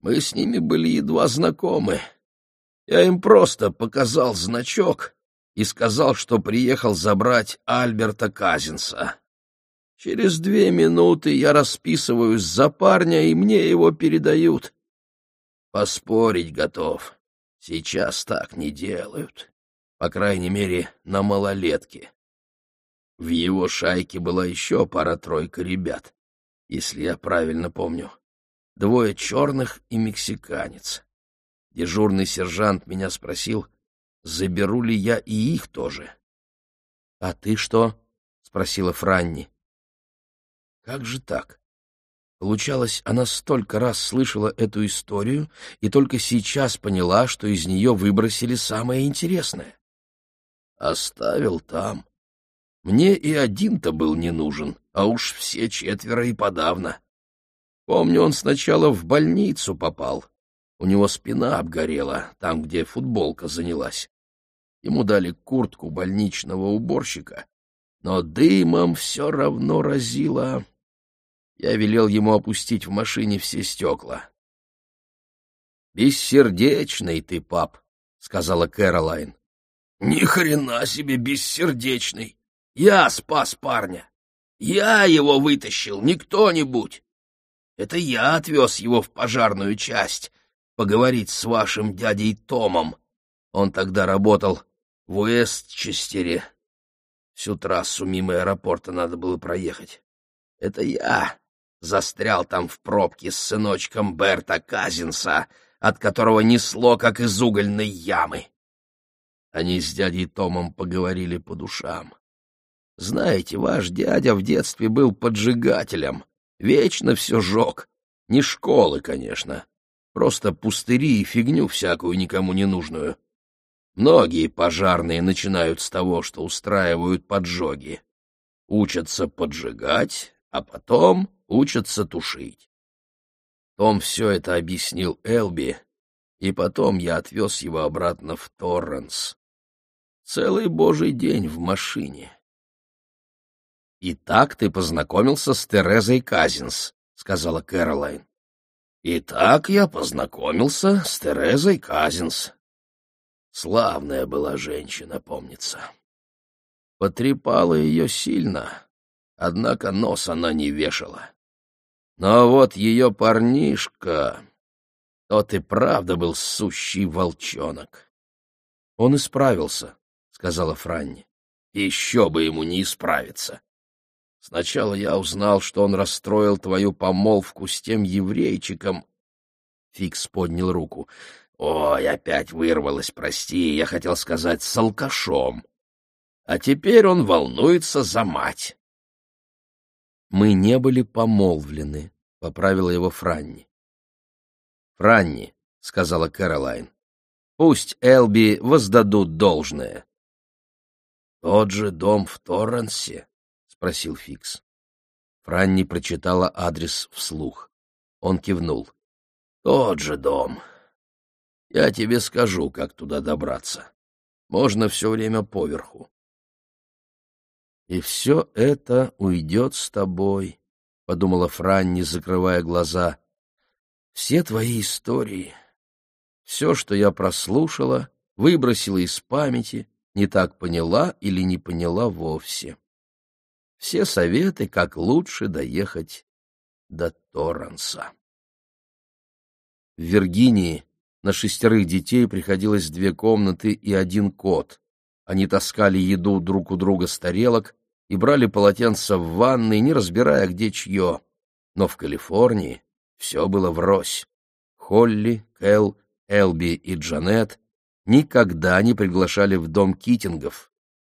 Мы с ними были едва знакомы. Я им просто показал значок, и сказал, что приехал забрать Альберта Казинса. Через две минуты я расписываюсь за парня, и мне его передают. Поспорить готов. Сейчас так не делают. По крайней мере, на малолетке. В его шайке была еще пара-тройка ребят, если я правильно помню. Двое черных и мексиканец. Дежурный сержант меня спросил, заберу ли я и их тоже. — А ты что? — спросила Франни. — Как же так? Получалось, она столько раз слышала эту историю и только сейчас поняла, что из нее выбросили самое интересное. Оставил там. Мне и один-то был не нужен, а уж все четверо и подавно. Помню, он сначала в больницу попал. У него спина обгорела, там, где футболка занялась. Ему дали куртку больничного уборщика, но дымом все равно разило. Я велел ему опустить в машине все стекла. «Бессердечный ты, пап», — сказала Кэролайн. «Ни хрена себе бессердечный! Я спас парня! Я его вытащил, не кто-нибудь! Это я отвез его в пожарную часть поговорить с вашим дядей Томом. Он тогда работал в Уэстчестере. Всю трассу мимо аэропорта надо было проехать. Это я застрял там в пробке с сыночком Берта Казинса, от которого несло, как из угольной ямы. Они с дядей Томом поговорили по душам. Знаете, ваш дядя в детстве был поджигателем, вечно все жег. Не школы, конечно, просто пустыри и фигню всякую никому не нужную. Многие пожарные начинают с того, что устраивают поджоги. Учатся поджигать, а потом учатся тушить. Том все это объяснил Элби, и потом я отвез его обратно в Торренс. Целый божий день в машине. — И так ты познакомился с Терезой Казинс, — сказала Кэролайн. — И так я познакомился с Терезой Казинс. Славная была женщина, помнится. Потрепала ее сильно, однако нос она не вешала. Но вот ее парнишка, тот и правда был сущий волчонок. Он исправился, сказала Франни. Еще бы ему не исправиться. Сначала я узнал, что он расстроил твою помолвку с тем еврейчиком. Фикс поднял руку. Ой, опять вырвалось, прости, я хотел сказать, с алкашом. А теперь он волнуется за мать. Мы не были помолвлены, — поправила его Франни. Франни, — сказала Кэролайн, — пусть Элби воздадут должное. «Тот же дом в Торренсе?» — спросил Фикс. Франни прочитала адрес вслух. Он кивнул. «Тот же дом. Я тебе скажу, как туда добраться. Можно все время поверху». «И все это уйдет с тобой», — подумала Франни, закрывая глаза. «Все твои истории, все, что я прослушала, выбросила из памяти, не так поняла или не поняла вовсе. Все советы, как лучше доехать до Торренса. В Виргинии на шестерых детей приходилось две комнаты и один кот. Они таскали еду друг у друга с тарелок и брали полотенца в ванной, не разбирая, где чье. Но в Калифорнии все было врозь. Холли, Кэл, Элби и Джанет никогда не приглашали в дом Китингов,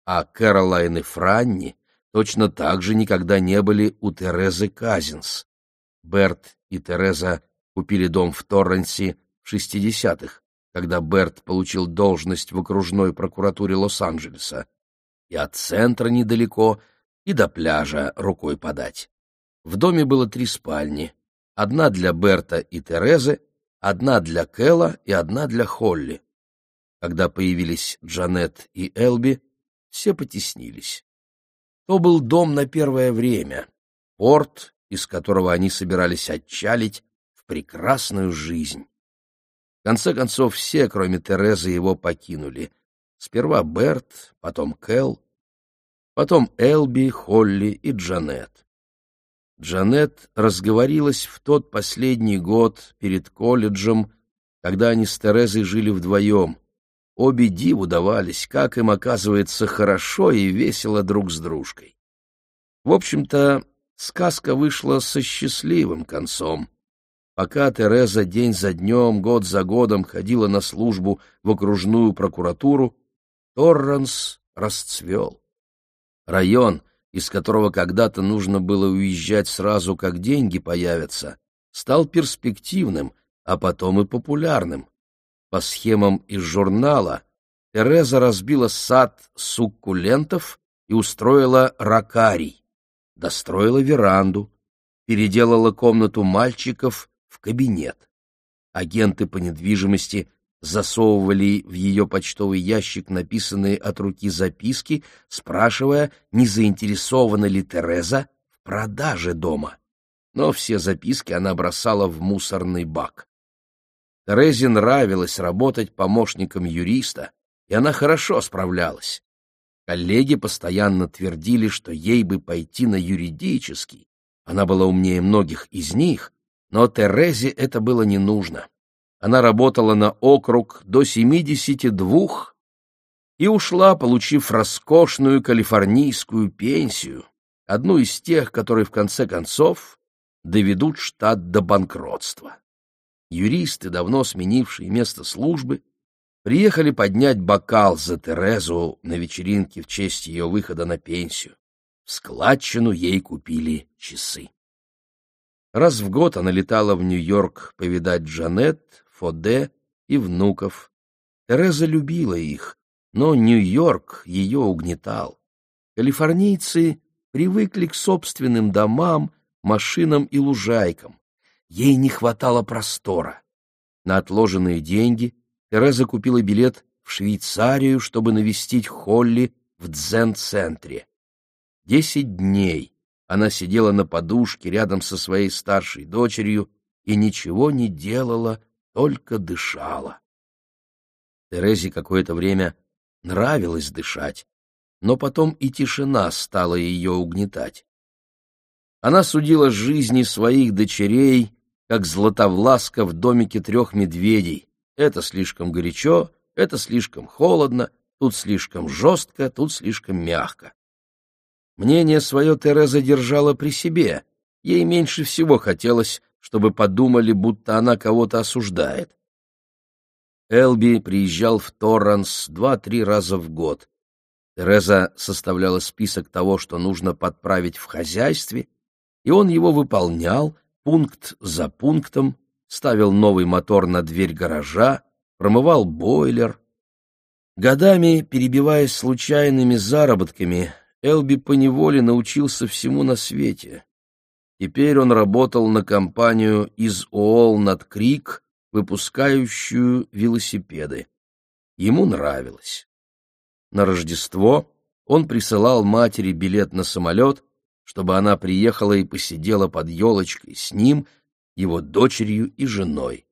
а Кэролайн и Франни точно так же никогда не были у Терезы Казинс. Берт и Тереза купили дом в Торренсе в 60-х, когда Берт получил должность в окружной прокуратуре Лос-Анджелеса, и от центра недалеко, и до пляжа рукой подать. В доме было три спальни, одна для Берта и Терезы, одна для Кэлла и одна для Холли. Когда появились Джанет и Элби, все потеснились. То был дом на первое время, порт, из которого они собирались отчалить в прекрасную жизнь. В конце концов, все, кроме Терезы, его покинули. Сперва Берт, потом Кэл, потом Элби, Холли и Джанет. Джанет разговорилась в тот последний год перед колледжем, когда они с Терезой жили вдвоем. Обе диву давались, как им, оказывается, хорошо и весело друг с дружкой. В общем-то, сказка вышла со счастливым концом. Пока Тереза день за днем, год за годом ходила на службу в окружную прокуратуру, Торренс расцвел. Район, из которого когда-то нужно было уезжать сразу, как деньги появятся, стал перспективным, а потом и популярным. По схемам из журнала Тереза разбила сад суккулентов и устроила ракарий, достроила веранду, переделала комнату мальчиков в кабинет. Агенты по недвижимости засовывали в ее почтовый ящик написанные от руки записки, спрашивая, не заинтересована ли Тереза в продаже дома. Но все записки она бросала в мусорный бак. Терезе нравилось работать помощником юриста, и она хорошо справлялась. Коллеги постоянно твердили, что ей бы пойти на юридический. Она была умнее многих из них, но Терезе это было не нужно. Она работала на округ до 72 и ушла, получив роскошную калифорнийскую пенсию, одну из тех, которые в конце концов доведут штат до банкротства. Юристы, давно сменившие место службы, приехали поднять бокал за Терезу на вечеринке в честь ее выхода на пенсию. В складчину ей купили часы. Раз в год она летала в Нью-Йорк повидать Джанет, Фоде и внуков. Тереза любила их, но Нью-Йорк ее угнетал. Калифорнийцы привыкли к собственным домам, машинам и лужайкам. Ей не хватало простора. На отложенные деньги Тереза купила билет в Швейцарию, чтобы навестить Холли в дзен-центре. Десять дней она сидела на подушке рядом со своей старшей дочерью и ничего не делала, только дышала. Терезе какое-то время нравилось дышать, но потом и тишина стала ее угнетать. Она судила жизни своих дочерей, как Златовласка в домике трех медведей. Это слишком горячо, это слишком холодно, тут слишком жестко, тут слишком мягко. Мнение свое Тереза держала при себе. Ей меньше всего хотелось, чтобы подумали, будто она кого-то осуждает. Элби приезжал в Торранс два-три раза в год. Тереза составляла список того, что нужно подправить в хозяйстве, и он его выполнял пункт за пунктом, ставил новый мотор на дверь гаража, промывал бойлер. Годами, перебиваясь случайными заработками, Элби поневоле научился всему на свете. Теперь он работал на компанию из Уолнат Крик, выпускающую велосипеды. Ему нравилось. На Рождество он присылал матери билет на самолет, чтобы она приехала и посидела под елочкой с ним, его дочерью и женой.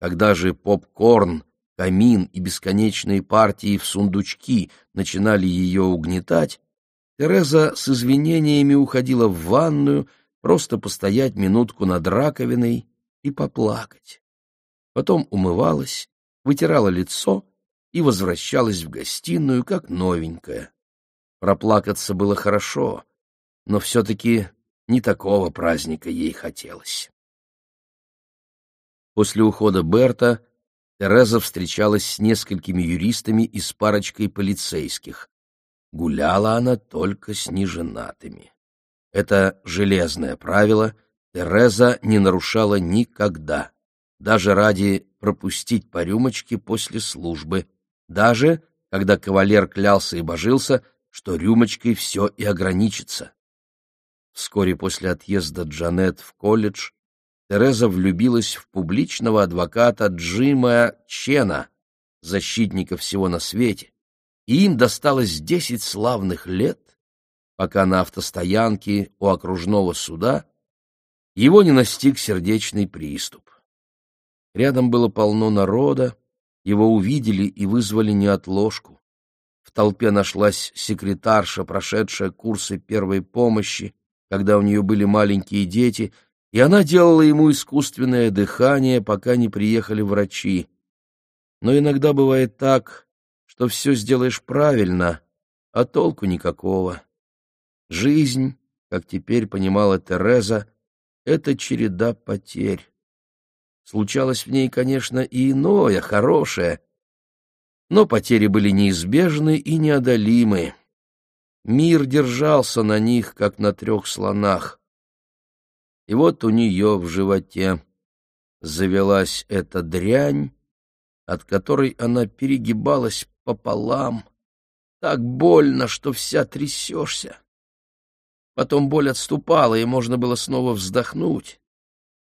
Когда же попкорн, камин и бесконечные партии в сундучки начинали ее угнетать, Тереза с извинениями уходила в ванную, просто постоять минутку над раковиной и поплакать. Потом умывалась, вытирала лицо и возвращалась в гостиную, как новенькая. Проплакаться было хорошо, но все-таки не такого праздника ей хотелось. После ухода Берта Тереза встречалась с несколькими юристами и с парочкой полицейских. Гуляла она только с неженатыми. Это железное правило Тереза не нарушала никогда, даже ради пропустить по рюмочке после службы, даже когда кавалер клялся и божился, что рюмочкой все и ограничится. Вскоре после отъезда Джанет в колледж Тереза влюбилась в публичного адвоката Джима Чена, защитника всего на свете, и им досталось десять славных лет, пока на автостоянке у окружного суда его не настиг сердечный приступ. Рядом было полно народа, его увидели и вызвали неотложку. В толпе нашлась секретарша, прошедшая курсы первой помощи, когда у нее были маленькие дети, и она делала ему искусственное дыхание, пока не приехали врачи. Но иногда бывает так, что все сделаешь правильно, а толку никакого. Жизнь как теперь понимала Тереза, это череда потерь. Случалось в ней, конечно, и иное, хорошее, но потери были неизбежны и неодолимы. Мир держался на них, как на трех слонах. И вот у нее в животе завелась эта дрянь, от которой она перегибалась пополам. Так больно, что вся трясешься. Потом боль отступала, и можно было снова вздохнуть.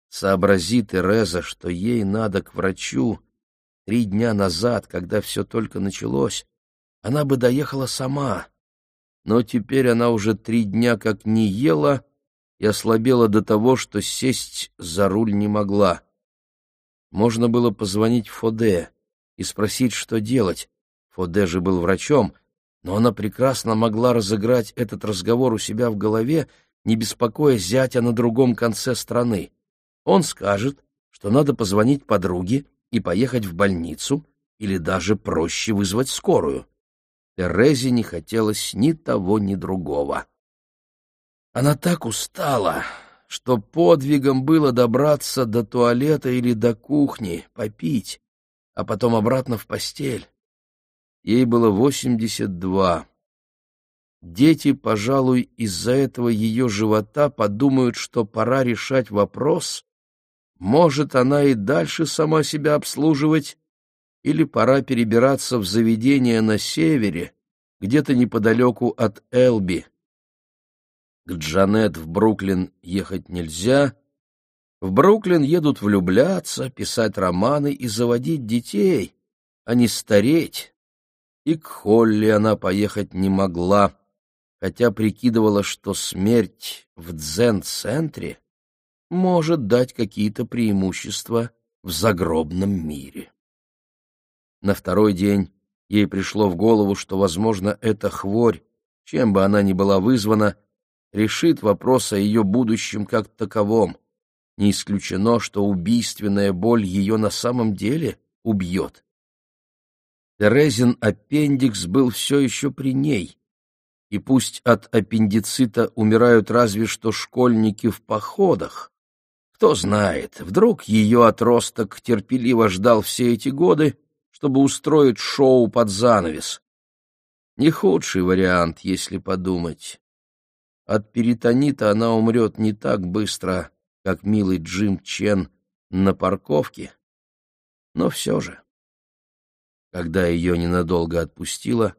Сообрази Тереза, что ей надо к врачу три дня назад, когда все только началось, она бы доехала сама но теперь она уже три дня как не ела и ослабела до того, что сесть за руль не могла. Можно было позвонить Фоде и спросить, что делать. Фоде же был врачом, но она прекрасно могла разыграть этот разговор у себя в голове, не беспокоя зятя на другом конце страны. Он скажет, что надо позвонить подруге и поехать в больницу, или даже проще вызвать скорую. Терезе не хотелось ни того, ни другого. Она так устала, что подвигом было добраться до туалета или до кухни, попить, а потом обратно в постель. Ей было восемьдесят два. Дети, пожалуй, из-за этого ее живота подумают, что пора решать вопрос, может она и дальше сама себя обслуживать, или пора перебираться в заведение на севере, где-то неподалеку от Элби. К Джанет в Бруклин ехать нельзя. В Бруклин едут влюбляться, писать романы и заводить детей, а не стареть. И к Холли она поехать не могла, хотя прикидывала, что смерть в дзен-центре может дать какие-то преимущества в загробном мире. На второй день ей пришло в голову, что, возможно, эта хворь, чем бы она ни была вызвана, решит вопрос о ее будущем как таковом. Не исключено, что убийственная боль ее на самом деле убьет. Терезин аппендикс был все еще при ней, и пусть от аппендицита умирают разве что школьники в походах. Кто знает, вдруг ее отросток терпеливо ждал все эти годы чтобы устроить шоу под занавес. Не худший вариант, если подумать. От перитонита она умрет не так быстро, как милый Джим Чен на парковке, но все же. Когда ее ненадолго отпустило,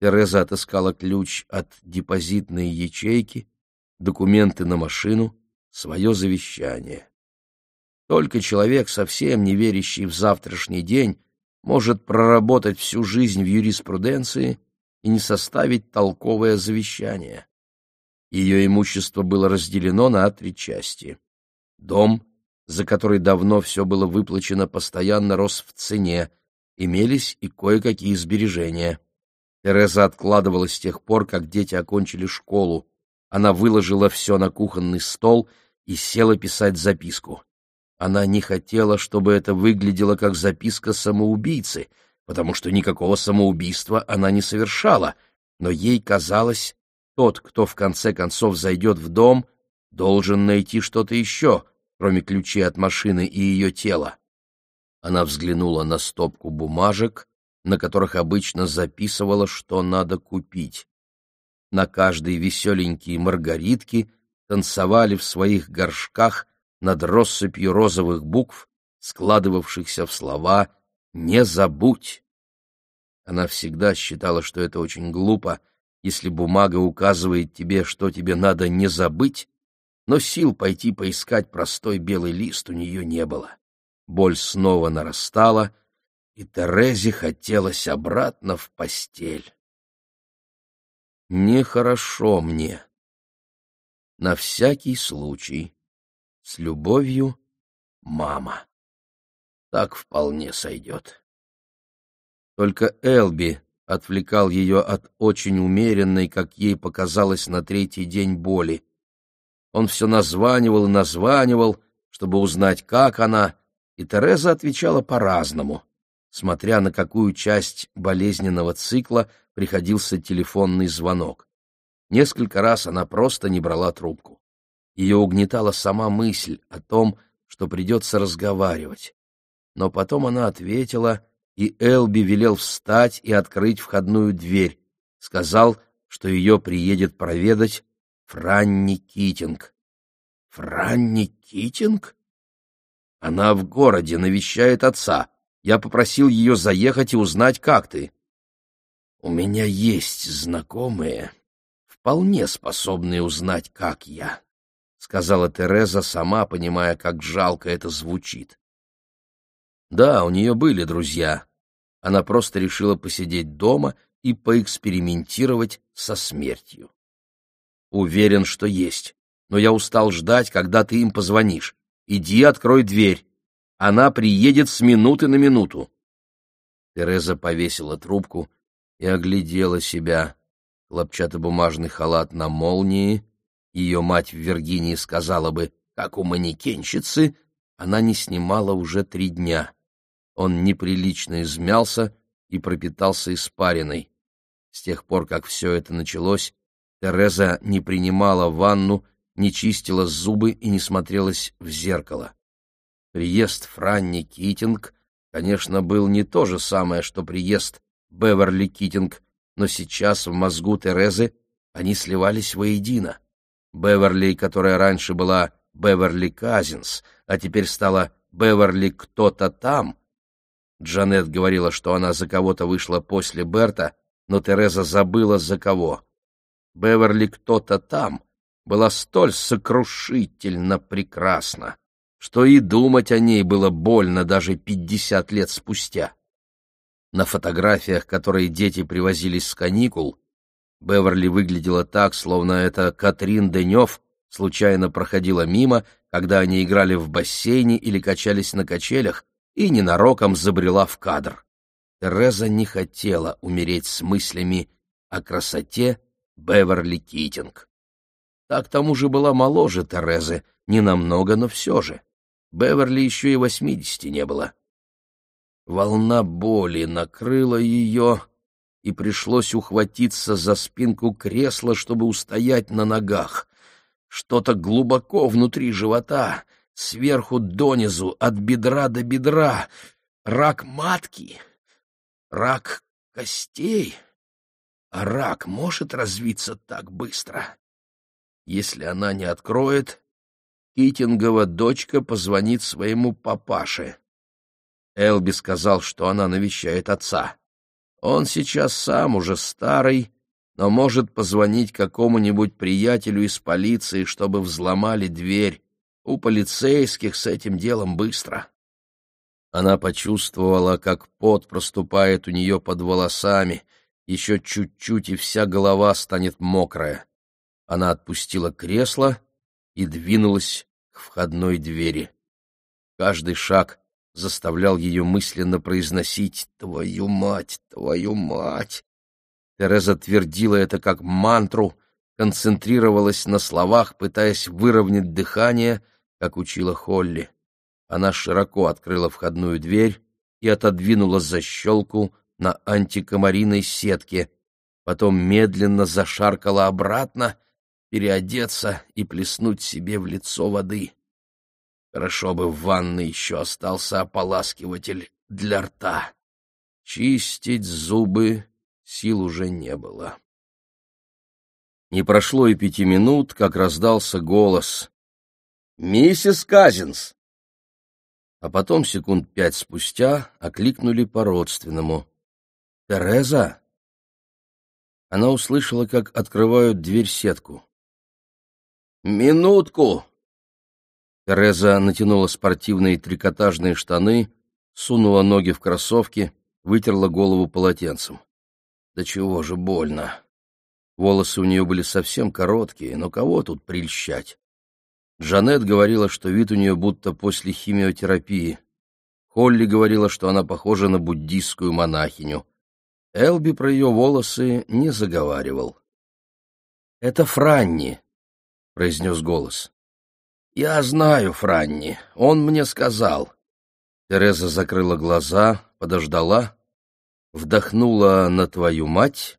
Тереза отыскала ключ от депозитной ячейки, документы на машину, свое завещание. Только человек, совсем не верящий в завтрашний день, может проработать всю жизнь в юриспруденции и не составить толковое завещание. Ее имущество было разделено на три части. Дом, за который давно все было выплачено, постоянно рос в цене, имелись и кое-какие сбережения. Тереза откладывала с тех пор, как дети окончили школу. Она выложила все на кухонный стол и села писать записку. Она не хотела, чтобы это выглядело как записка самоубийцы, потому что никакого самоубийства она не совершала, но ей казалось, тот, кто в конце концов зайдет в дом, должен найти что-то еще, кроме ключей от машины и ее тела. Она взглянула на стопку бумажек, на которых обычно записывала, что надо купить. На каждой веселенькие маргаритки танцевали в своих горшках над россыпью розовых букв, складывавшихся в слова «Не забудь». Она всегда считала, что это очень глупо, если бумага указывает тебе, что тебе надо не забыть, но сил пойти поискать простой белый лист у нее не было. Боль снова нарастала, и Терезе хотелось обратно в постель. Нехорошо мне. На всякий случай с любовью, мама. Так вполне сойдет. Только Элби отвлекал ее от очень умеренной, как ей показалось, на третий день боли. Он все названивал и названивал, чтобы узнать, как она, и Тереза отвечала по-разному, смотря на какую часть болезненного цикла приходился телефонный звонок. Несколько раз она просто не брала трубку. Ее угнетала сама мысль о том, что придется разговаривать. Но потом она ответила, и Элби велел встать и открыть входную дверь. Сказал, что ее приедет проведать Франни Китинг. Франни Китинг? Она в городе навещает отца. Я попросил ее заехать и узнать, как ты. У меня есть знакомые, вполне способные узнать, как я, — сказала Тереза, сама понимая, как жалко это звучит. Да, у нее были друзья. Она просто решила посидеть дома и поэкспериментировать со смертью. Уверен, что есть, но я устал ждать, когда ты им позвонишь. Иди, открой дверь. Она приедет с минуты на минуту. Тереза повесила трубку и оглядела себя. Хлопчатобумажный халат на молнии. Ее мать в Виргинии сказала бы, как у манекенщицы, она не снимала уже три дня. Он неприлично измялся и пропитался испариной. С тех пор, как все это началось, Тереза не принимала ванну не чистила зубы и не смотрелась в зеркало. Приезд Франни Китинг, конечно, был не то же самое, что приезд Беверли Китинг, но сейчас в мозгу Терезы они сливались воедино. Беверли, которая раньше была Беверли Казинс, а теперь стала Беверли кто-то там. Джанет говорила, что она за кого-то вышла после Берта, но Тереза забыла за кого. Беверли кто-то там была столь сокрушительно прекрасна, что и думать о ней было больно даже пятьдесят лет спустя. На фотографиях, которые дети привозились с каникул, Беверли выглядела так, словно это Катрин Денев случайно проходила мимо, когда они играли в бассейне или качались на качелях, и ненароком забрела в кадр. Тереза не хотела умереть с мыслями о красоте Беверли Китинг. Та к тому же была моложе Терезы, не намного, но все же. Беверли еще и восьмидесяти не было. Волна боли накрыла ее, и пришлось ухватиться за спинку кресла, чтобы устоять на ногах. Что-то глубоко внутри живота, сверху донизу, от бедра до бедра. Рак матки, рак костей. А рак может развиться так быстро? Если она не откроет, Китингова дочка позвонит своему папаше. Элби сказал, что она навещает отца. Он сейчас сам уже старый, но может позвонить какому-нибудь приятелю из полиции, чтобы взломали дверь. У полицейских с этим делом быстро. Она почувствовала, как пот проступает у нее под волосами, еще чуть-чуть, и вся голова станет мокрая. Она отпустила кресло и двинулась к входной двери. Каждый шаг заставлял ее мысленно произносить «Твою мать! Твою мать!». Тереза твердила это как мантру, концентрировалась на словах, пытаясь выровнять дыхание, как учила Холли. Она широко открыла входную дверь и отодвинула защелку на антикомариной сетке, потом медленно зашаркала обратно — переодеться и плеснуть себе в лицо воды. Хорошо бы в ванной еще остался ополаскиватель для рта. Чистить зубы сил уже не было. Не прошло и пяти минут, как раздался голос. «Миссис Казинс!» А потом, секунд пять спустя, окликнули по-родственному. «Тереза?» Она услышала, как открывают дверь-сетку. «Минутку!» Тереза натянула спортивные трикотажные штаны, сунула ноги в кроссовки, вытерла голову полотенцем. Да чего же больно. Волосы у нее были совсем короткие, но кого тут прельщать? Джанет говорила, что вид у нее будто после химиотерапии. Холли говорила, что она похожа на буддистскую монахиню. Элби про ее волосы не заговаривал. «Это Франни», — произнес голос. «Я знаю, Франни, он мне сказал». Тереза закрыла глаза, подождала, вдохнула на твою мать,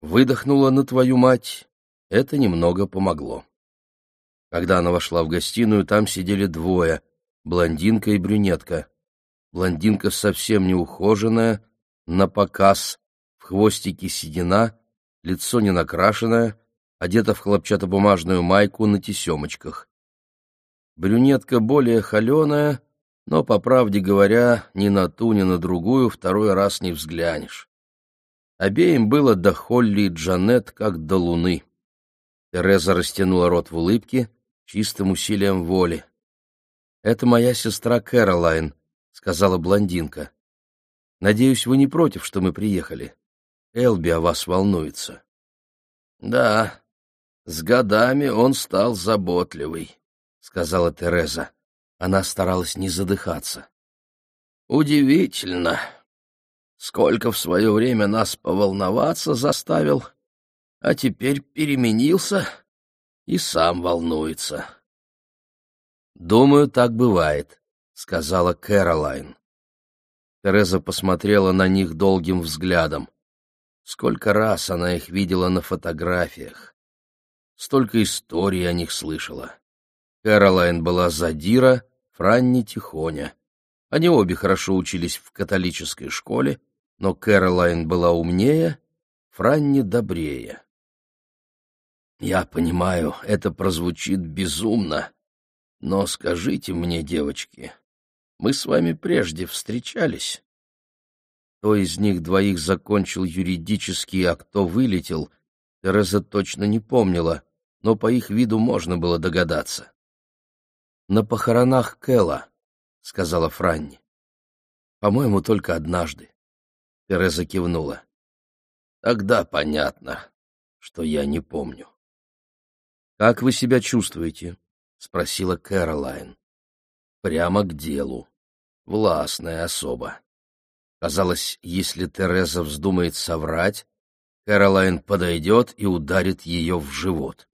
выдохнула на твою мать. Это немного помогло. Когда она вошла в гостиную, там сидели двое — блондинка и брюнетка. Блондинка совсем неухоженная, на показ, в хвостике седина, лицо не накрашенное, одета в хлопчатобумажную майку на тесемочках. Брюнетка более холеная, но, по правде говоря, ни на ту, ни на другую второй раз не взглянешь. Обеим было до Холли и Джанет, как до луны. Тереза растянула рот в улыбке, чистым усилием воли. — Это моя сестра Кэролайн, — сказала блондинка. — Надеюсь, вы не против, что мы приехали. Элби о вас волнуется. — Да, с годами он стал заботливый, — сказала Тереза. Она старалась не задыхаться. Удивительно, сколько в свое время нас поволноваться заставил, а теперь переменился и сам волнуется. «Думаю, так бывает», — сказала Кэролайн. Тереза посмотрела на них долгим взглядом. Сколько раз она их видела на фотографиях. Столько историй о них слышала. Кэролайн была задира, Франни Тихоня. Они обе хорошо учились в католической школе, но Кэролайн была умнее, Франни добрее. Я понимаю, это прозвучит безумно, но скажите мне, девочки, мы с вами прежде встречались? Кто из них двоих закончил юридический, а кто вылетел, Тереза точно не помнила, но по их виду можно было догадаться на похоронах Кэлла, — сказала Франни. — По-моему, только однажды. Тереза кивнула. — Тогда понятно, что я не помню. — Как вы себя чувствуете? — спросила Кэролайн. Прямо к делу. Властная особа. Казалось, если Тереза вздумает соврать, Кэролайн подойдет и ударит ее в живот.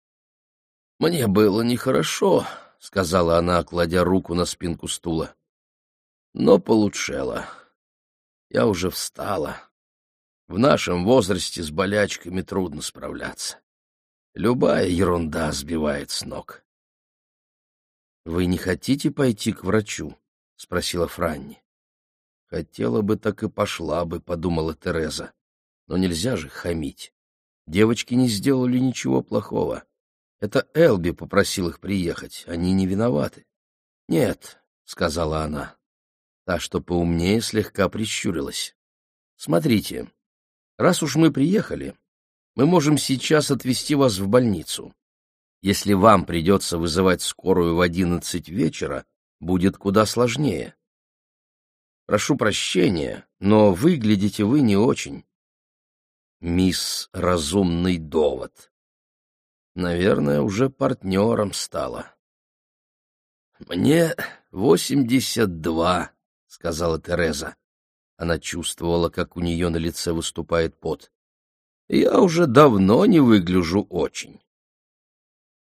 «Мне было нехорошо», — сказала она, кладя руку на спинку стула. Но получшела. Я уже встала. В нашем возрасте с болячками трудно справляться. Любая ерунда сбивает с ног. — Вы не хотите пойти к врачу? — спросила Франни. — Хотела бы, так и пошла бы, — подумала Тереза. Но нельзя же хамить. Девочки не сделали ничего плохого. Это Элби попросил их приехать, они не виноваты. — Нет, — сказала она. Та, что поумнее, слегка прищурилась. — Смотрите, раз уж мы приехали, мы можем сейчас отвезти вас в больницу. Если вам придется вызывать скорую в одиннадцать вечера, будет куда сложнее. Прошу прощения, но выглядите вы не очень. Мисс Разумный довод. Наверное, уже партнером стала. «Мне восемьдесят два», — сказала Тереза. Она чувствовала, как у нее на лице выступает пот. «Я уже давно не выгляжу очень».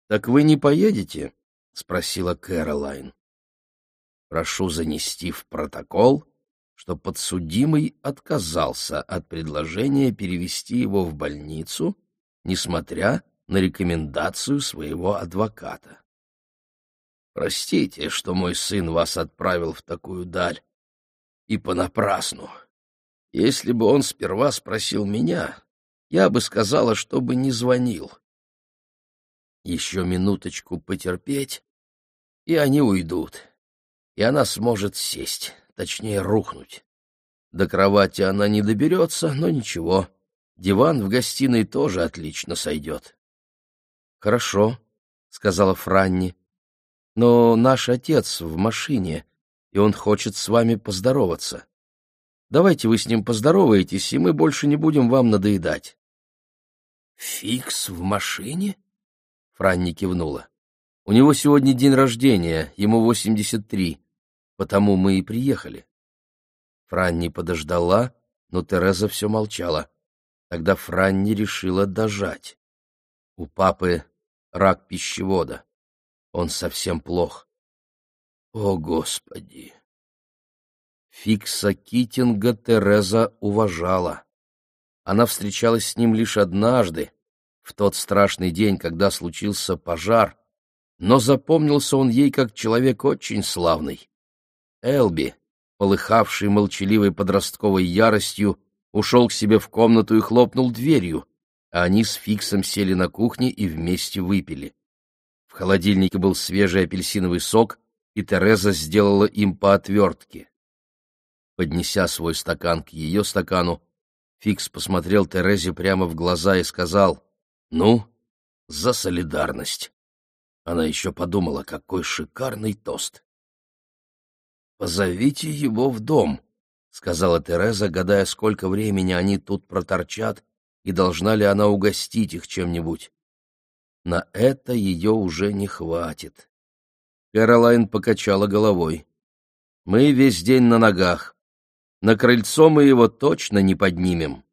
«Так вы не поедете?» — спросила Кэролайн. «Прошу занести в протокол, что подсудимый отказался от предложения перевести его в больницу, несмотря на рекомендацию своего адвоката. Простите, что мой сын вас отправил в такую даль. И понапрасну. Если бы он сперва спросил меня, я бы сказала, чтобы не звонил. Еще минуточку потерпеть, и они уйдут, и она сможет сесть, точнее рухнуть. До кровати она не доберется, но ничего, диван в гостиной тоже отлично сойдет. Хорошо, сказала Франни. Но наш отец в машине, и он хочет с вами поздороваться. Давайте вы с ним поздороваетесь, и мы больше не будем вам надоедать. Фикс в машине? Франни кивнула. У него сегодня день рождения, ему восемьдесят три, потому мы и приехали. Франни подождала, но Тереза все молчала. Тогда Франни решила дожать. У папы рак пищевода. Он совсем плох. О, Господи! Фикса Китинга Тереза уважала. Она встречалась с ним лишь однажды, в тот страшный день, когда случился пожар, но запомнился он ей как человек очень славный. Элби, полыхавший молчаливой подростковой яростью, ушел к себе в комнату и хлопнул дверью, а они с Фиксом сели на кухне и вместе выпили. В холодильнике был свежий апельсиновый сок, и Тереза сделала им по отвертке. Поднеся свой стакан к ее стакану, Фикс посмотрел Терезе прямо в глаза и сказал, «Ну, за солидарность». Она еще подумала, какой шикарный тост. «Позовите его в дом», — сказала Тереза, гадая, сколько времени они тут проторчат и должна ли она угостить их чем-нибудь. На это ее уже не хватит. Кэролайн покачала головой. «Мы весь день на ногах. На крыльцо мы его точно не поднимем.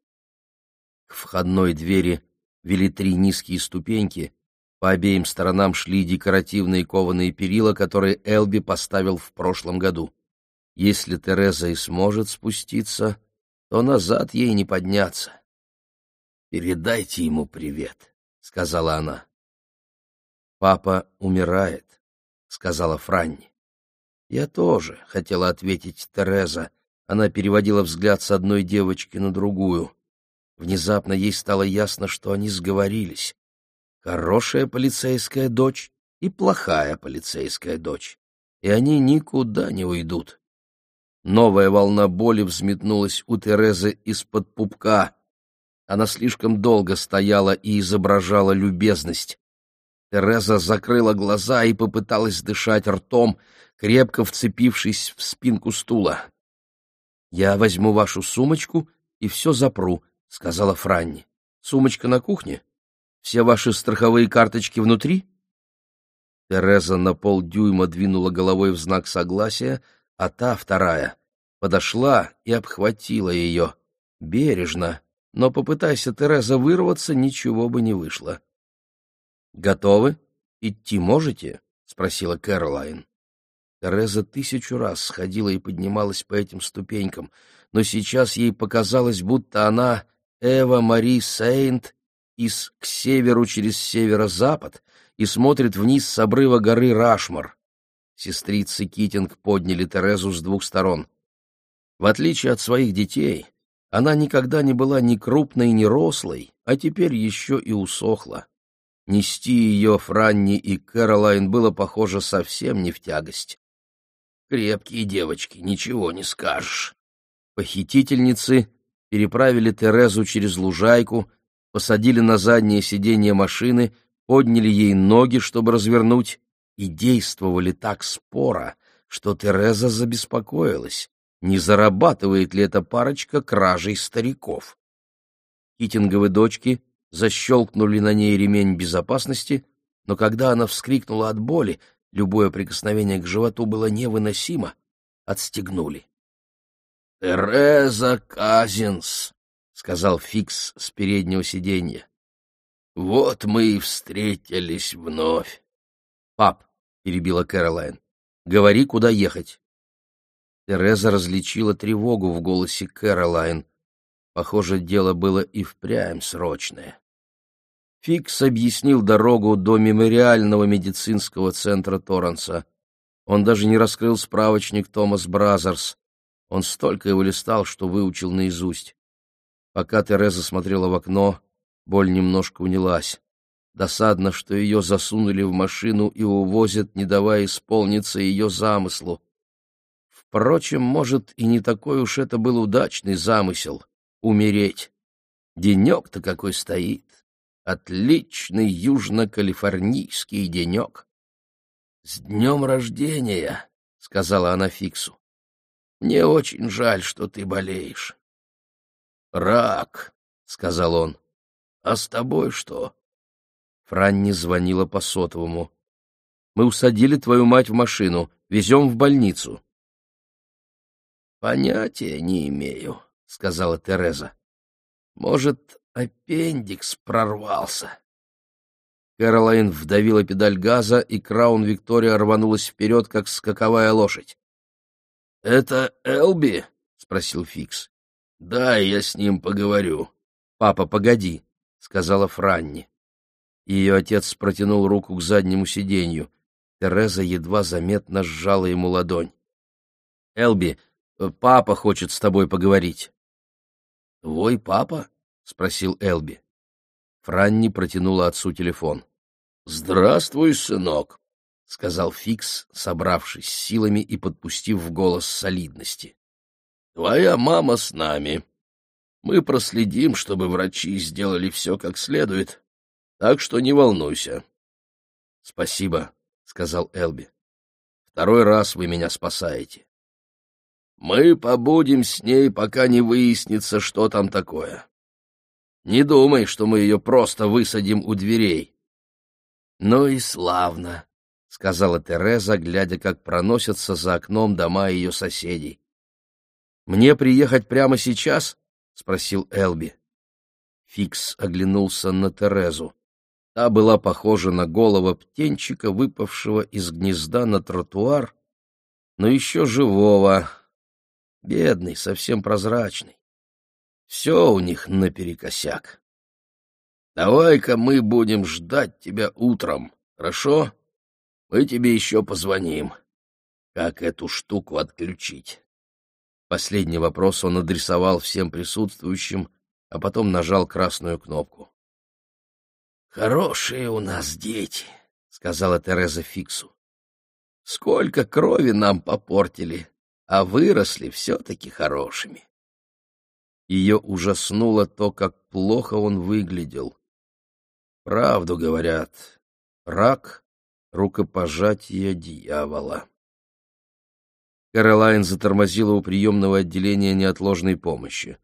К входной двери вели три низкие ступеньки, по обеим сторонам шли декоративные кованые перила, которые Элби поставил в прошлом году. Если Тереза и сможет спуститься, то назад ей не подняться. «Передайте ему привет», — сказала она. «Папа умирает», — сказала Франни. «Я тоже», — хотела ответить Тереза, — она переводила взгляд с одной девочки на другую. Внезапно ей стало ясно, что они сговорились. Хорошая полицейская дочь и плохая полицейская дочь. И они никуда не уйдут. Новая волна боли взметнулась у Терезы из-под пупка. Она слишком долго стояла и изображала любезность. Тереза закрыла глаза и попыталась дышать ртом, крепко вцепившись в спинку стула. «Я возьму вашу сумочку и все запру», — сказала Франни. «Сумочка на кухне? Все ваши страховые карточки внутри?» Тереза на полдюйма двинула головой в знак согласия, а та, вторая, подошла и обхватила ее. Бережно, но попытайся Тереза вырваться, ничего бы не вышло. «Готовы? Идти можете?» — спросила Кэролайн. Тереза тысячу раз сходила и поднималась по этим ступенькам, но сейчас ей показалось, будто она Эва Мари Сейнт из к северу через северо-запад и смотрит вниз с обрыва горы Рашмар. Сестрицы Китинг подняли Терезу с двух сторон. В отличие от своих детей, она никогда не была ни крупной, ни рослой, а теперь еще и усохла. Нести ее Франни и Кэролайн было похоже совсем не в тягость. Крепкие девочки, ничего не скажешь. Похитительницы переправили Терезу через лужайку, посадили на заднее сиденье машины, подняли ей ноги, чтобы развернуть, и действовали так споро, что Тереза забеспокоилась, не зарабатывает ли эта парочка кражей стариков. Китинговы дочки защелкнули на ней ремень безопасности, но когда она вскрикнула от боли, Любое прикосновение к животу было невыносимо. Отстегнули. — Тереза Казинс, — сказал Фикс с переднего сиденья. — Вот мы и встретились вновь. — Пап, — перебила Кэролайн, — говори, куда ехать. Тереза различила тревогу в голосе Кэролайн. Похоже, дело было и впрямь срочное. Фикс объяснил дорогу до мемориального медицинского центра Торренса. Он даже не раскрыл справочник Thomas Brothers. Он столько его листал, что выучил наизусть. Пока Тереза смотрела в окно, боль немножко унялась. Досадно, что ее засунули в машину и увозят, не давая исполниться ее замыслу. Впрочем, может, и не такой уж это был удачный замысел — умереть. Денек-то какой стоит. Отличный южно-калифорнийский денек. — С днем рождения! — сказала она Фиксу. — Мне очень жаль, что ты болеешь. — Рак, — сказал он. — А с тобой что? Франни звонила по сотовому. — Мы усадили твою мать в машину, везем в больницу. — Понятия не имею, — сказала Тереза. — Может, Аппендикс прорвался. Кэролайн вдавила педаль газа, и Краун Виктория рванулась вперед, как скаковая лошадь. — Это Элби? — спросил Фикс. — Да, я с ним поговорю. — Папа, погоди, — сказала Франни. Ее отец протянул руку к заднему сиденью. Тереза едва заметно сжала ему ладонь. «Элби, папа хочет с тобой поговорить». «Твой папа?» — спросил Элби. Франни протянула отцу телефон. «Здравствуй, сынок», — сказал Фикс, собравшись силами и подпустив в голос солидности. «Твоя мама с нами. Мы проследим, чтобы врачи сделали все как следует, так что не волнуйся». «Спасибо», — сказал Элби. «Второй раз вы меня спасаете». «Мы побудем с ней, пока не выяснится, что там такое. Не думай, что мы ее просто высадим у дверей». «Ну и славно», — сказала Тереза, глядя, как проносятся за окном дома ее соседей. «Мне приехать прямо сейчас?» — спросил Элби. Фикс оглянулся на Терезу. Та была похожа на голову птенчика, выпавшего из гнезда на тротуар, но еще живого, бедный, совсем прозрачный. Все у них наперекосяк. Давай-ка мы будем ждать тебя утром, хорошо? Мы тебе еще позвоним. Как эту штуку отключить? Последний вопрос он адресовал всем присутствующим, а потом нажал красную кнопку. «Хорошие у нас дети», — сказала Тереза Фиксу. «Сколько крови нам попортили, а выросли все-таки хорошими». Ее ужаснуло то, как плохо он выглядел. Правду говорят, рак — рукопожатие дьявола. Кэролайн затормозила у приемного отделения неотложной помощи.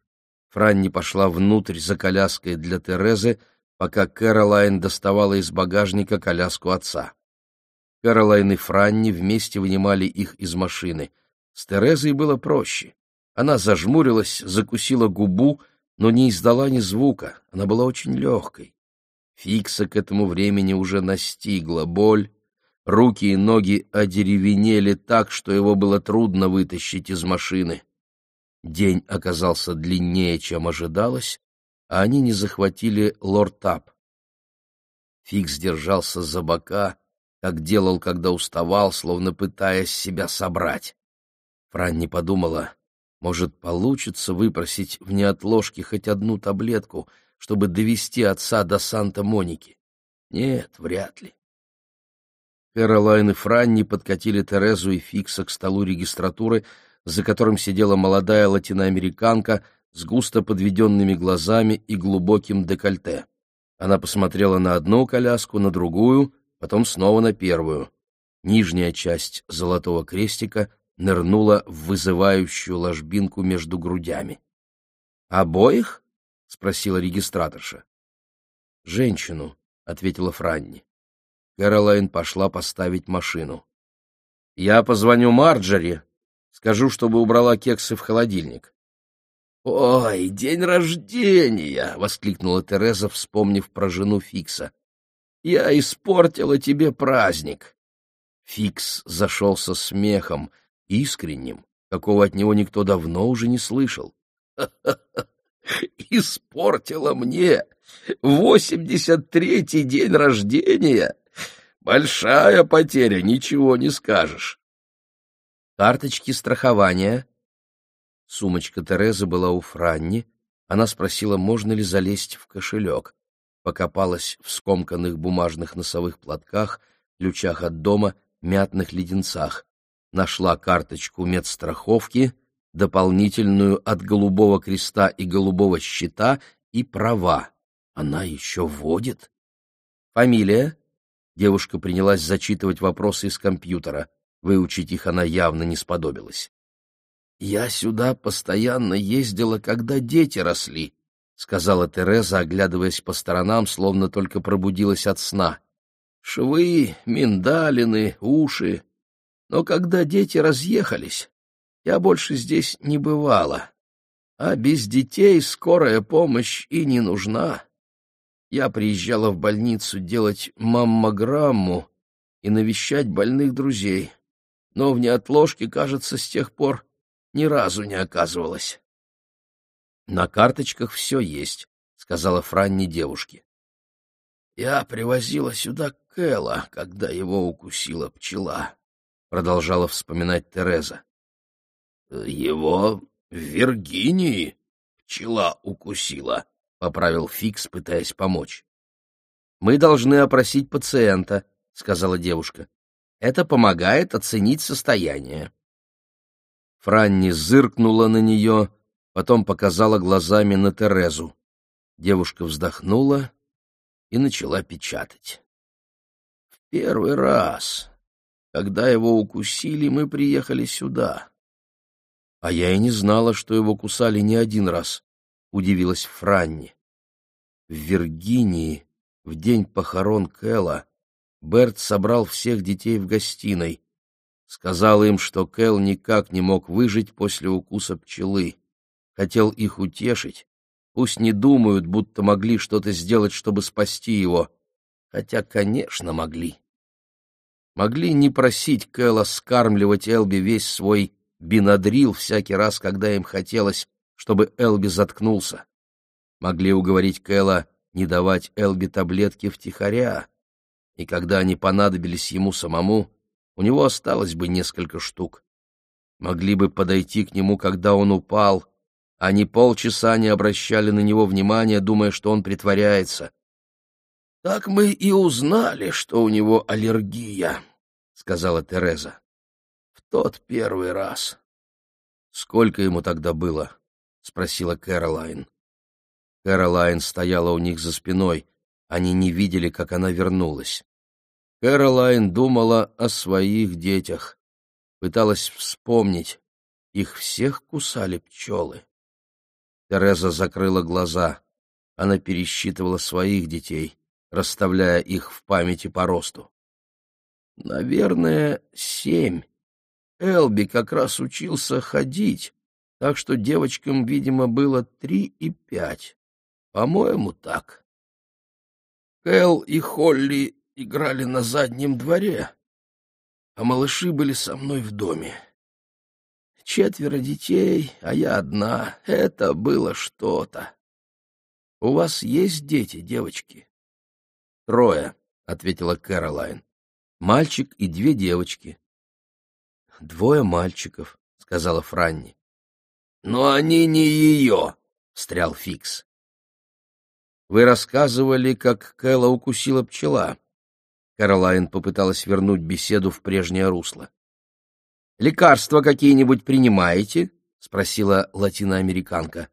Франни пошла внутрь за коляской для Терезы, пока Кэролайн доставала из багажника коляску отца. Кэролайн и Франни вместе вынимали их из машины. С Терезой было проще. Она зажмурилась, закусила губу, но не издала ни звука. Она была очень легкой. Фикса к этому времени уже настигла боль, руки и ноги одеревенели так, что его было трудно вытащить из машины. День оказался длиннее, чем ожидалось, а они не захватили лортап. Фикс держался за бока, как делал, когда уставал, словно пытаясь себя собрать. Франни подумала, может, получится выпросить в неотложке хоть одну таблетку — чтобы довести отца до Санта-Моники? Нет, вряд ли. Кэролайн и Франни подкатили Терезу и Фикса к столу регистратуры, за которым сидела молодая латиноамериканка с густо подведенными глазами и глубоким декольте. Она посмотрела на одну коляску, на другую, потом снова на первую. Нижняя часть золотого крестика нырнула в вызывающую ложбинку между грудями. «Обоих?» — спросила регистраторша. «Женщину», — ответила Франни. Кэролайн пошла поставить машину. «Я позвоню Марджери, скажу, чтобы убрала кексы в холодильник». «Ой, день рождения!» — воскликнула Тереза, вспомнив про жену Фикса. «Я испортила тебе праздник!» Фикс зашелся смехом, искренним, какого от него никто давно уже не слышал. «Ха-ха-ха! Испортила мне восемьдесят третий день рождения. Большая потеря, ничего не скажешь. Карточки страхования. Сумочка Терезы была у Франни. Она спросила, можно ли залезть в кошелек. Покопалась в скомканных бумажных носовых платках, ключах от дома, мятных леденцах. Нашла карточку медстраховки — дополнительную от голубого креста и голубого щита и права. Она еще водит? Фамилия? Девушка принялась зачитывать вопросы из компьютера. Выучить их она явно не сподобилась. «Я сюда постоянно ездила, когда дети росли», — сказала Тереза, оглядываясь по сторонам, словно только пробудилась от сна. «Швы, миндалины, уши. Но когда дети разъехались, я больше здесь не бывала, а без детей скорая помощь и не нужна. Я приезжала в больницу делать маммограмму и навещать больных друзей, но в неотложке, кажется, с тех пор ни разу не оказывалась. — На карточках все есть, — сказала Франни девушке. Я привозила сюда Кэла, когда его укусила пчела, — продолжала вспоминать Тереза. Его в Виргинии пчела укусила, — поправил Фикс, пытаясь помочь. Мы должны опросить пациента, — сказала девушка. Это помогает оценить состояние. Франни зыркнула на нее, потом показала глазами на Терезу. Девушка вздохнула и начала печатать. В первый раз, когда его укусили, мы приехали сюда. — А я и не знала, что его кусали не один раз, — удивилась Франни. В Виргинии, в день похорон Кэлла, Берт собрал всех детей в гостиной. Сказал им, что Кэл никак не мог выжить после укуса пчелы. Хотел их утешить. Пусть не думают, будто могли что-то сделать, чтобы спасти его. Хотя, конечно, могли. Могли не просить Кэла скармливать Элби весь свой бинадрил всякий раз, когда им хотелось, чтобы Элби заткнулся. Могли уговорить Кэла не давать Элби таблетки втихаря, и когда они понадобились ему самому, у него осталось бы несколько штук. Могли бы подойти к нему, когда он упал, не полчаса не обращали на него внимания, думая, что он притворяется. — Так мы и узнали, что у него аллергия, — сказала Тереза. — В тот первый раз. — Сколько ему тогда было? — спросила Кэролайн. Кэролайн стояла у них за спиной. Они не видели, как она вернулась. Кэролайн думала о своих детях, пыталась вспомнить. Их всех кусали пчелы. Тереза закрыла глаза. Она пересчитывала своих детей, расставляя их в памяти по росту. Наверное, семь. Элби как раз учился ходить, так что девочкам, видимо, было три и пять. По-моему, так. Кэл и Холли играли на заднем дворе, а малыши были со мной в доме. Четверо детей, а я одна. Это было что-то. У вас есть дети, девочки? Трое, — ответила Кэролайн. Мальчик и две девочки. Двое мальчиков, — сказала Франни. Но они не ее, — встрял Фикс. Вы рассказывали, как Кэлла укусила пчела. Каролайн попыталась вернуть беседу в прежнее русло. «Лекарства какие-нибудь принимаете?» — спросила латиноамериканка.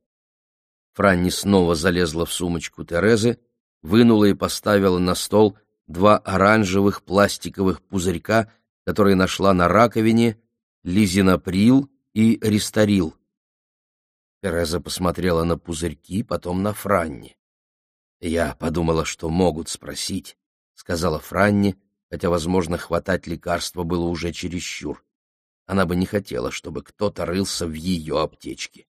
Франни снова залезла в сумочку Терезы, вынула и поставила на стол два оранжевых пластиковых пузырька, которые нашла на раковине, лизинаприл и ресторил. Тереза посмотрела на пузырьки, потом на Франни. Я подумала, что могут спросить, сказала Франни, хотя, возможно, хватать лекарства было уже чересчур. Она бы не хотела, чтобы кто-то рылся в ее аптечке.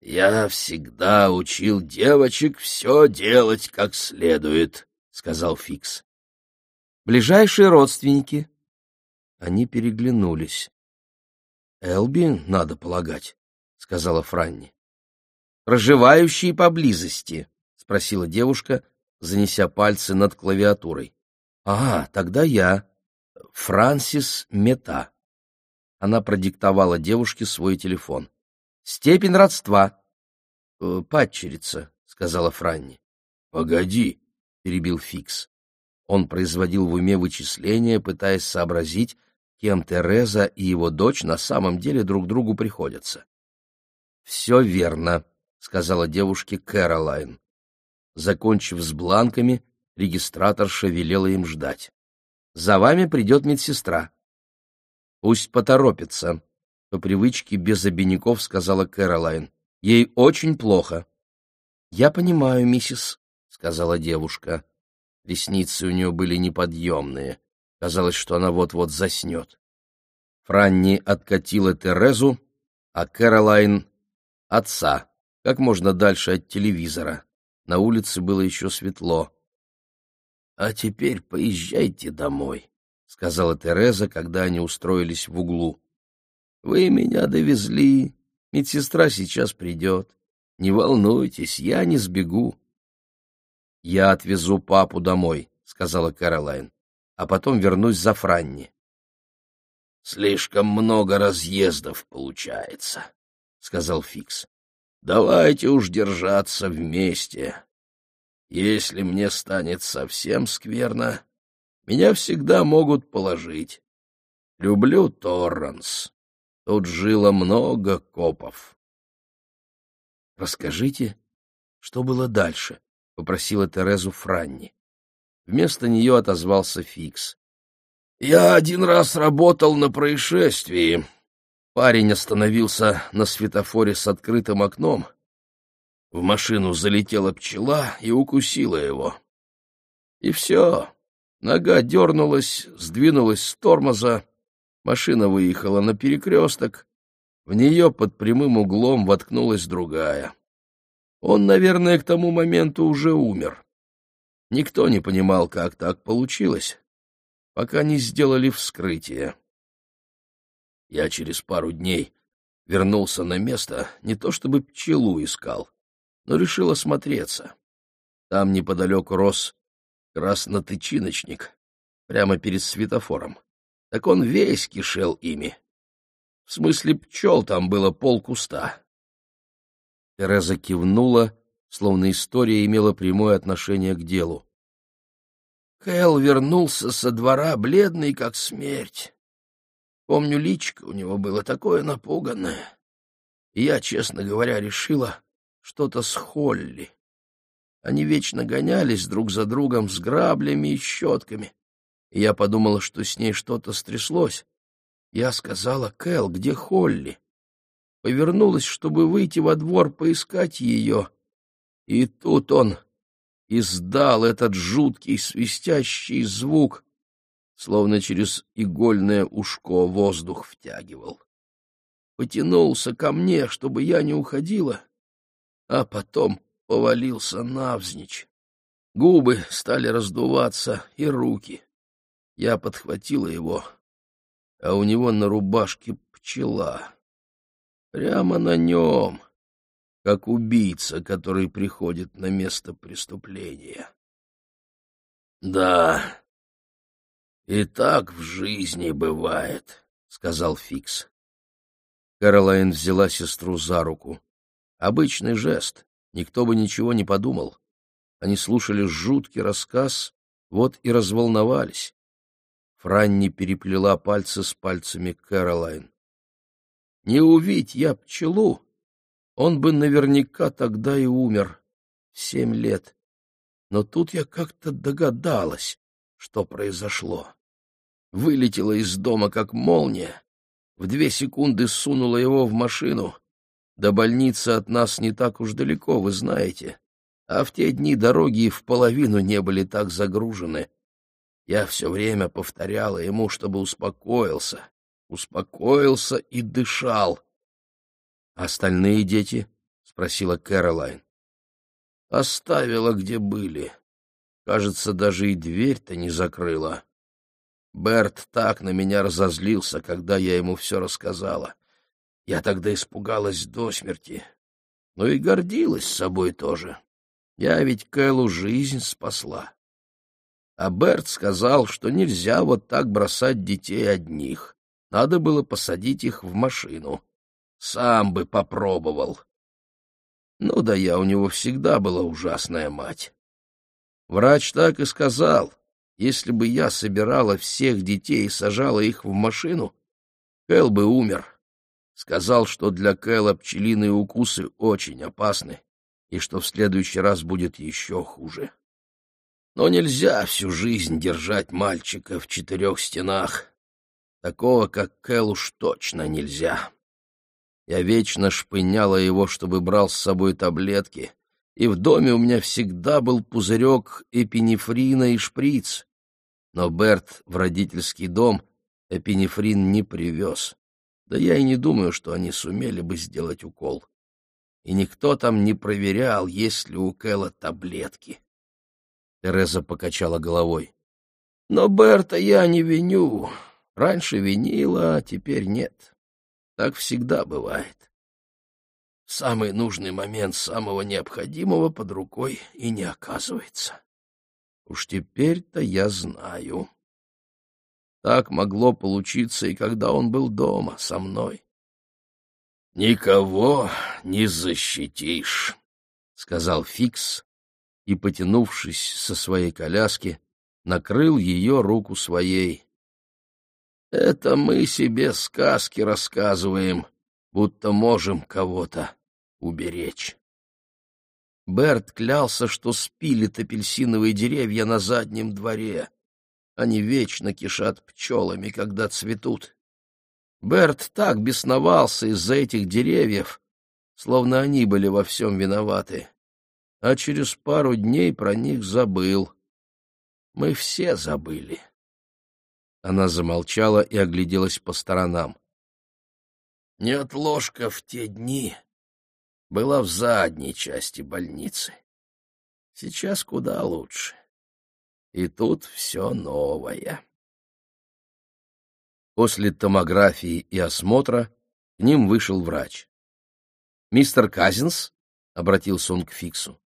«Я всегда учил девочек все делать как следует», — сказал Фикс. «Ближайшие родственники». Они переглянулись. «Элби, надо полагать», — сказала Франни. «Проживающие поблизости», — спросила девушка, занеся пальцы над клавиатурой. — А, тогда я. Франсис Мета. Она продиктовала девушке свой телефон. — Степень родства. «Э, — Падчерица, — сказала Франни. — Погоди, — перебил Фикс. Он производил в уме вычисления, пытаясь сообразить, кем Тереза и его дочь на самом деле друг другу приходятся. — Все верно, — сказала девушке Кэролайн. Закончив с бланками, регистраторша велела им ждать. «За вами придет медсестра». «Пусть поторопится», — по привычке без обиняков сказала Кэролайн. «Ей очень плохо». «Я понимаю, миссис», — сказала девушка. Ресницы у нее были неподъемные. Казалось, что она вот-вот заснет. Франни откатила Терезу, а Кэролайн — отца, как можно дальше от телевизора. На улице было еще светло. — А теперь поезжайте домой, — сказала Тереза, когда они устроились в углу. — Вы меня довезли, медсестра сейчас придет. Не волнуйтесь, я не сбегу. «Я отвезу папу домой», — сказала Кэролайн, «а потом вернусь за Франни». «Слишком много разъездов получается», — сказал Фикс. «Давайте уж держаться вместе. Если мне станет совсем скверно, меня всегда могут положить. Люблю Торранс. Тут жило много копов». «Расскажите, что было дальше?» — попросила Терезу Франни. Вместо нее отозвался Фикс. Я один раз работал на происшествии. Парень остановился на светофоре с открытым окном. В машину залетела пчела и укусила его. И все. Нога дернулась, сдвинулась с тормоза, машина выехала на перекресток, в нее под прямым углом воткнулась другая. Он, наверное, к тому моменту уже умер. Никто не понимал, как так получилось пока не сделали вскрытие. Я через пару дней вернулся на место, не то чтобы пчелу искал, но решил осмотреться. Там неподалеку рос краснотычиночник, прямо перед светофором. Так он весь кишел ими. В смысле, пчел там было полкуста. Тереза кивнула, словно история имела прямое отношение к делу. Кэл вернулся со двора, бледный как смерть. Помню, личико у него было такое напуганное. Я, честно говоря, решила что-то с Холли. Они вечно гонялись друг за другом с граблями и щетками. И я подумала, что с ней что-то стряслось. Я сказала, Кэл, где Холли? Повернулась, чтобы выйти во двор поискать ее. И тут он издал этот жуткий свистящий звук, словно через игольное ушко воздух втягивал. Потянулся ко мне, чтобы я не уходила, а потом повалился навзничь. Губы стали раздуваться и руки. Я подхватила его, а у него на рубашке пчела. Прямо на нем как убийца, который приходит на место преступления. Да, и так в жизни бывает, сказал Фикс. Кэролайн взяла сестру за руку. Обычный жест, никто бы ничего не подумал. Они слушали жуткий рассказ, вот и разволновались. Франни переплела пальцы с пальцами Кэролайн. «Не увидь я пчелу, он бы наверняка тогда и умер. Семь лет. Но тут я как-то догадалась, что произошло. Вылетела из дома, как молния. В две секунды сунула его в машину. До больницы от нас не так уж далеко, вы знаете. А в те дни дороги в половину не были так загружены. Я все время повторяла ему, чтобы успокоился, успокоился и дышал. Остальные дети? спросила Кэролайн. Оставила, где были. Кажется, даже и дверь-то не закрыла. Берт так на меня разозлился, когда я ему все рассказала. Я тогда испугалась до смерти. Но и гордилась собой тоже. Я ведь Кэлу жизнь спасла. А Берт сказал, что нельзя вот так бросать детей одних. Надо было посадить их в машину. Сам бы попробовал. Ну да я у него всегда была ужасная мать. Врач так и сказал, если бы я собирала всех детей и сажала их в машину, Кэл бы умер. Сказал, что для Кэла пчелиные укусы очень опасны и что в следующий раз будет еще хуже. Но нельзя всю жизнь держать мальчика в четырех стенах. Такого, как Кэл, уж точно нельзя. Я вечно шпыняла его, чтобы брал с собой таблетки, и в доме у меня всегда был пузырек эпинефрина и шприц. Но Берт в родительский дом эпинефрин не привез. Да я и не думаю, что они сумели бы сделать укол. И никто там не проверял, есть ли у Кэла таблетки. Тереза покачала головой. Но Берта я не виню. Раньше винила, а теперь нет. Так всегда бывает. в самый нужный момент самого необходимого под рукой и не оказывается. Уж теперь-то я знаю. Так могло получиться и когда он был дома со мной. «Никого не защитишь», — сказал Фикс и, потянувшись со своей коляски, накрыл ее руку своей. «Это мы себе сказки рассказываем, будто можем кого-то уберечь». Берт клялся, что спилит апельсиновые деревья на заднем дворе. Они вечно кишат пчелами, когда цветут. Берт так бесновался из-за этих деревьев, словно они были во всем виноваты. А через пару дней про них забыл. Мы все забыли. Она замолчала и огляделась по сторонам. Неотложка в те дни была в задней части больницы. Сейчас куда лучше. И тут все новое. После томографии и осмотра к ним вышел врач. «Мистер Казинс?» — обратился он к Фиксу.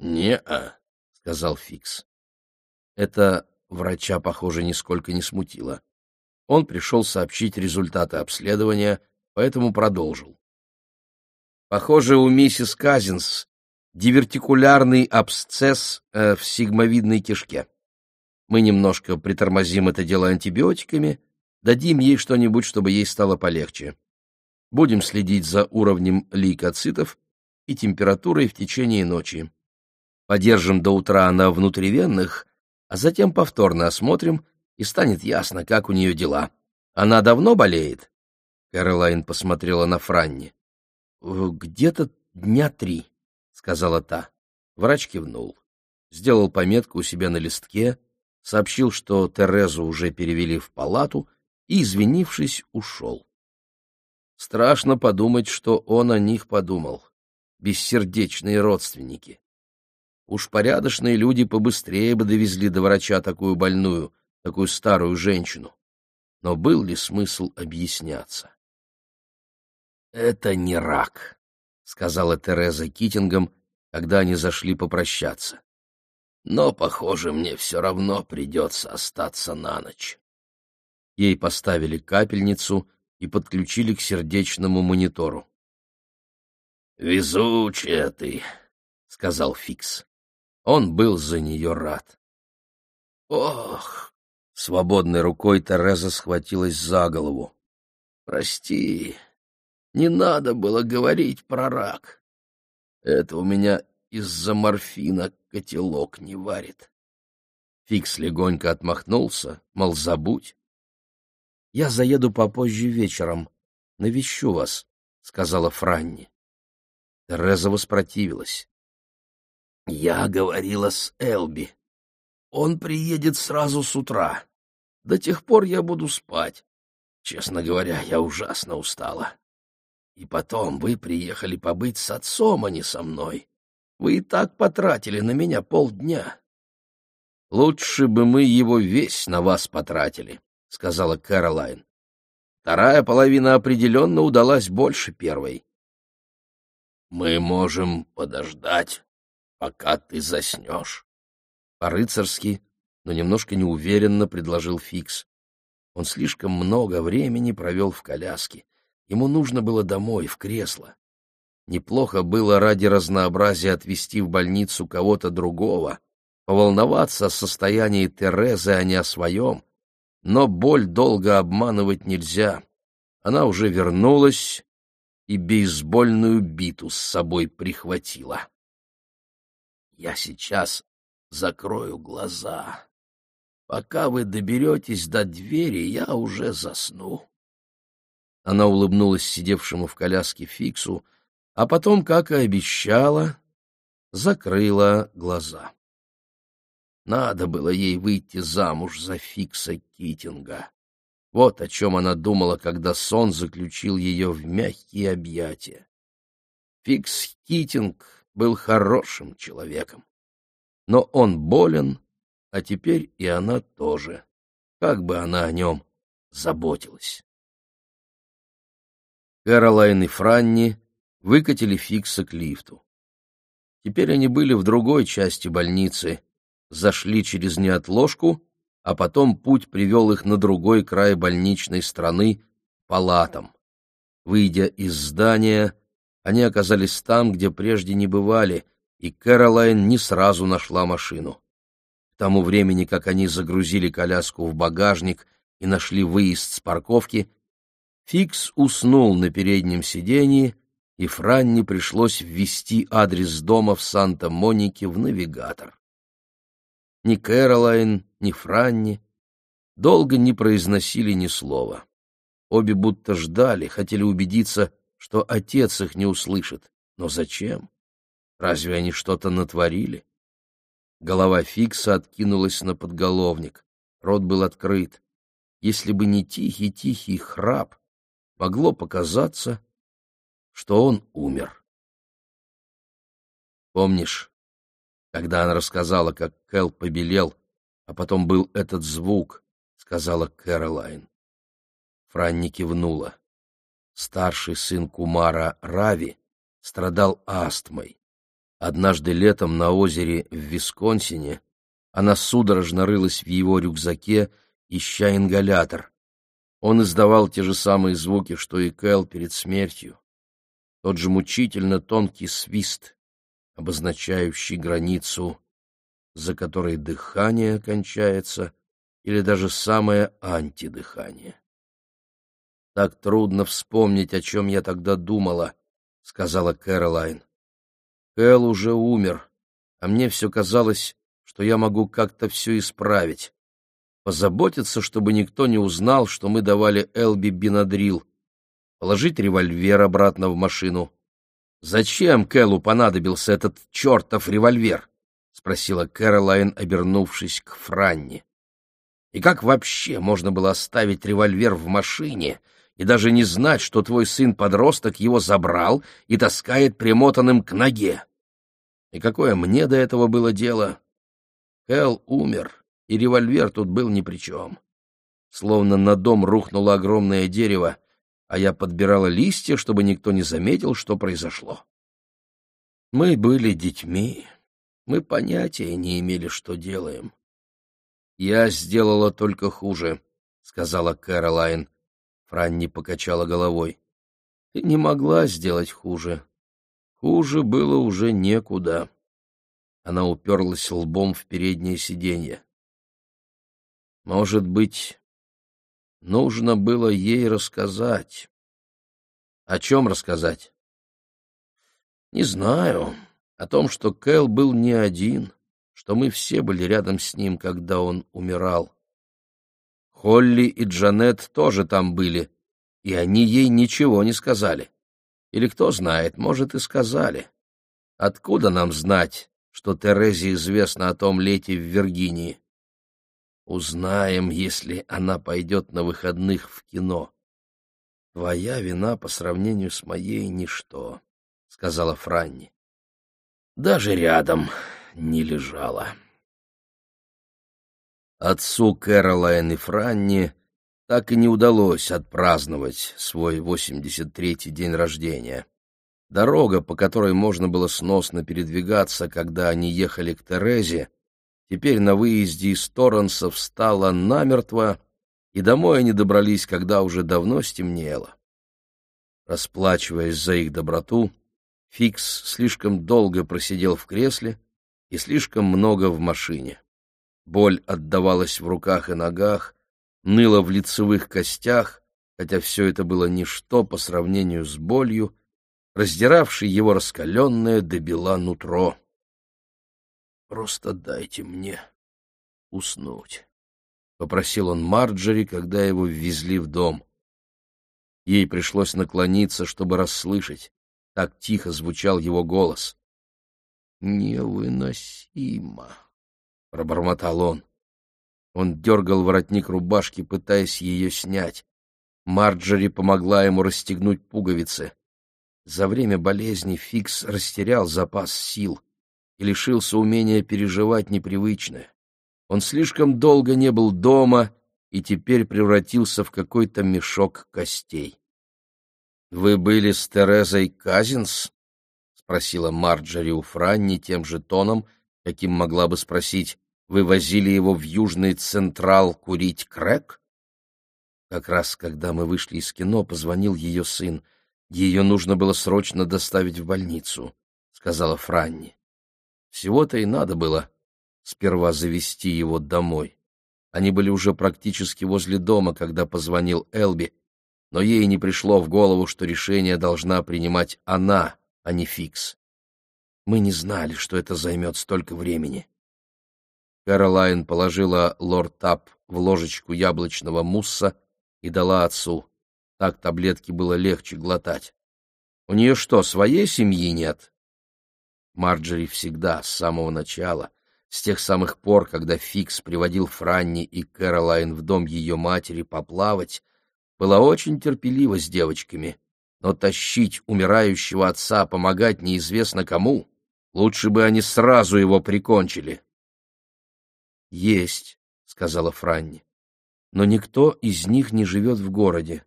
«Не-а», — сказал Фикс. Это врача, похоже, нисколько не смутило. Он пришел сообщить результаты обследования, поэтому продолжил. Похоже, у миссис Казинс дивертикулярный абсцесс э, в сигмовидной кишке. Мы немножко притормозим это дело антибиотиками, Дадим ей что-нибудь, чтобы ей стало полегче. Будем следить за уровнем лейкоцитов и температурой в течение ночи. Подержим до утра на внутривенных, а затем повторно осмотрим, и станет ясно, как у нее дела. Она давно болеет?» Кэролайн посмотрела на Франни. «Где-то дня три», — сказала та. Врач кивнул. Сделал пометку у себя на листке, сообщил, что Терезу уже перевели в палату — и, извинившись, ушел. Страшно подумать, что он о них подумал. Бессердечные родственники. Уж порядочные люди побыстрее бы довезли до врача такую больную, такую старую женщину. Но был ли смысл объясняться? «Это не рак», — сказала Тереза Китингом, когда они зашли попрощаться. «Но, похоже, мне все равно придется остаться на ночь». Ей поставили капельницу и подключили к сердечному монитору. «Везучая ты», — сказал Фикс. Он был за нее рад. «Ох!» — свободной рукой Тереза схватилась за голову. «Прости, не надо было говорить про рак. Это у меня из-за морфина котелок не варит». Фикс легонько отмахнулся, мол, забудь. Я заеду попозже вечером. Навещу вас, — сказала Франни. Тереза воспротивилась. — Я говорила с Элби. Он приедет сразу с утра. До тех пор я буду спать. Честно говоря, я ужасно устала. И потом вы приехали побыть с отцом, а не со мной. Вы и так потратили на меня полдня. Лучше бы мы его весь на вас потратили, — сказала Кэролайн. Вторая половина определенно удалась больше первой. «Мы можем подождать, пока ты заснешь», — по-рыцарски, но немножко неуверенно предложил Фикс. Он слишком много времени провел в коляске. Ему нужно было домой, в кресло. Неплохо было ради разнообразия отвезти в больницу кого-то другого, поволноваться о состоянии Терезы, а не о своем — но боль долго обманывать нельзя. Она уже вернулась и бейсбольную биту с собой прихватила. Я сейчас закрою глаза. Пока вы доберетесь до двери, я уже засну. Она улыбнулась сидевшему в коляске Фиксу, а потом, как и обещала, закрыла глаза. Надо было ей выйти замуж за Фикса Китинга. Вот о чем она думала, когда сон заключил ее в мягкие объятия. Фикс Китинг был хорошим человеком. Но он болен, а теперь и она тоже. Как бы она о нем заботилась. Кэролайн и Франни выкатили Фикса к лифту. Теперь они были в другой части больницы, зашли через неотложку, а потом путь привел их на другой край больничной страны, палатам. Выйдя из здания, они оказались там, где прежде не бывали, и Кэролайн не сразу нашла машину. К тому времени, как они загрузили коляску в багажник и нашли выезд с парковки, Фикс уснул на переднем сиденье, и Франни пришлось ввести адрес дома в Санта-Монике в навигатор. Ни Кэролайн, ни Франни долго не произносили ни слова. Обе будто ждали, хотели убедиться, что отец их не услышит. Но зачем? Разве они что-то натворили? Голова Фикса откинулась на подголовник. Рот был открыт. Если бы не тихий-тихий храп, могло показаться, что он умер. Помнишь, когда она рассказала, как Кэл побелел, а потом был этот звук, — сказала Кэролайн. Франни кивнула. Старший сын Кумара Рави страдал астмой. Однажды летом на озере в Висконсине она судорожно рылась в его рюкзаке, ища ингалятор. Он издавал те же самые звуки, что и Кэл перед смертью. Тот же мучительно тонкий свист, обозначающий границу, за которой дыхание кончается, или даже самое антидыхание. «Так трудно вспомнить, о чем я тогда думала», — сказала Кэролайн. «Кэл уже умер, а мне все казалось, что я могу как-то все исправить. Позаботиться, чтобы никто не узнал, что мы давали Элби бинадрил. Положить револьвер обратно в машину. Зачем Кэлу понадобился этот чертов револьвер? — спросила Кэролайн, обернувшись к Франни. И как вообще можно было оставить револьвер в машине и даже не знать, что твой сын-подросток его забрал и таскает примотанным к ноге? И какое мне до этого было дело? Кэл умер, и револьвер тут был ни при чем. Словно на дом рухнуло огромное дерево, а я подбирала листья, чтобы никто не заметил, что произошло. Мы были детьми, мы понятия не имели, что делаем. Я сделала только хуже, — сказала Кэролайн. Франни покачала головой. Ты не могла сделать хуже. Хуже было уже некуда. Она уперлась лбом в переднее сиденье. Может быть, Нужно было ей рассказать. О чем рассказать? Не знаю. О том, что Кэл был не один, что мы все были рядом с ним, когда он умирал. Холли и Джанет тоже там были, и они ей ничего не сказали. Или кто знает, может, и сказали. Откуда нам знать, что Терезе известно о том лете в Виргинии? Узнаем, если она пойдет на выходных в кино. Твоя вина по сравнению с моей — ничто, — сказала Франни. Даже рядом не лежала. Отцу Кэролайн и Франни так и не удалось отпраздновать свой 83-й день рождения. Дорога, по которой можно было сносно передвигаться, когда они ехали к Терезе, Теперь на выезде из Торренса встала намертво, и домой они добрались, когда уже давно стемнело. Расплачиваясь за их доброту, Фикс слишком долго просидел в кресле и слишком много в машине. Боль отдавалась в руках и ногах, ныла в лицевых костях, хотя все это было ничто по сравнению с болью, раздиравшей его раскаленное до бела нутро. Просто дайте мне уснуть, — попросил он Марджери, когда его ввезли в дом. Ей пришлось наклониться, чтобы расслышать. Так тихо звучал его голос. «Невыносимо!» — пробормотал он. Он дергал воротник рубашки, пытаясь ее снять. Марджери помогла ему расстегнуть пуговицы. За время болезни Фикс растерял запас сил и лишился умения переживать непривычное. Он слишком долго не был дома и теперь превратился в какой-то мешок костей. Вы были с Терезой Казинс? спросила Марджери у Франни тем же тоном, каким могла бы спросить: "Вы возили его в Южный Централ курить крэк?" Как раз когда мы вышли из кино, позвонил ее сын. Ее нужно было срочно доставить в больницу, сказала Франни. Всего-то и надо было сперва завести его домой. Они были уже практически возле дома, когда позвонил Элби, но ей не пришло в голову, что решение должна принимать она, а не Фикс. Мы не знали, что это займет столько времени. Кэролайн положила лорд Тап в ложечку яблочного мусса и дала отцу. Так таблетки было легче глотать. У нее что, своей семьи нет? Марджери всегда, с самого начала, с тех самых пор, когда Фикс приводил Франни и Кэролайн в дом ее матери поплавать, была очень терпелива с девочками, но тащить умирающего отца помогать неизвестно кому, лучше бы они сразу его прикончили. — Есть, — сказала Франни, — но никто из них не живет в городе.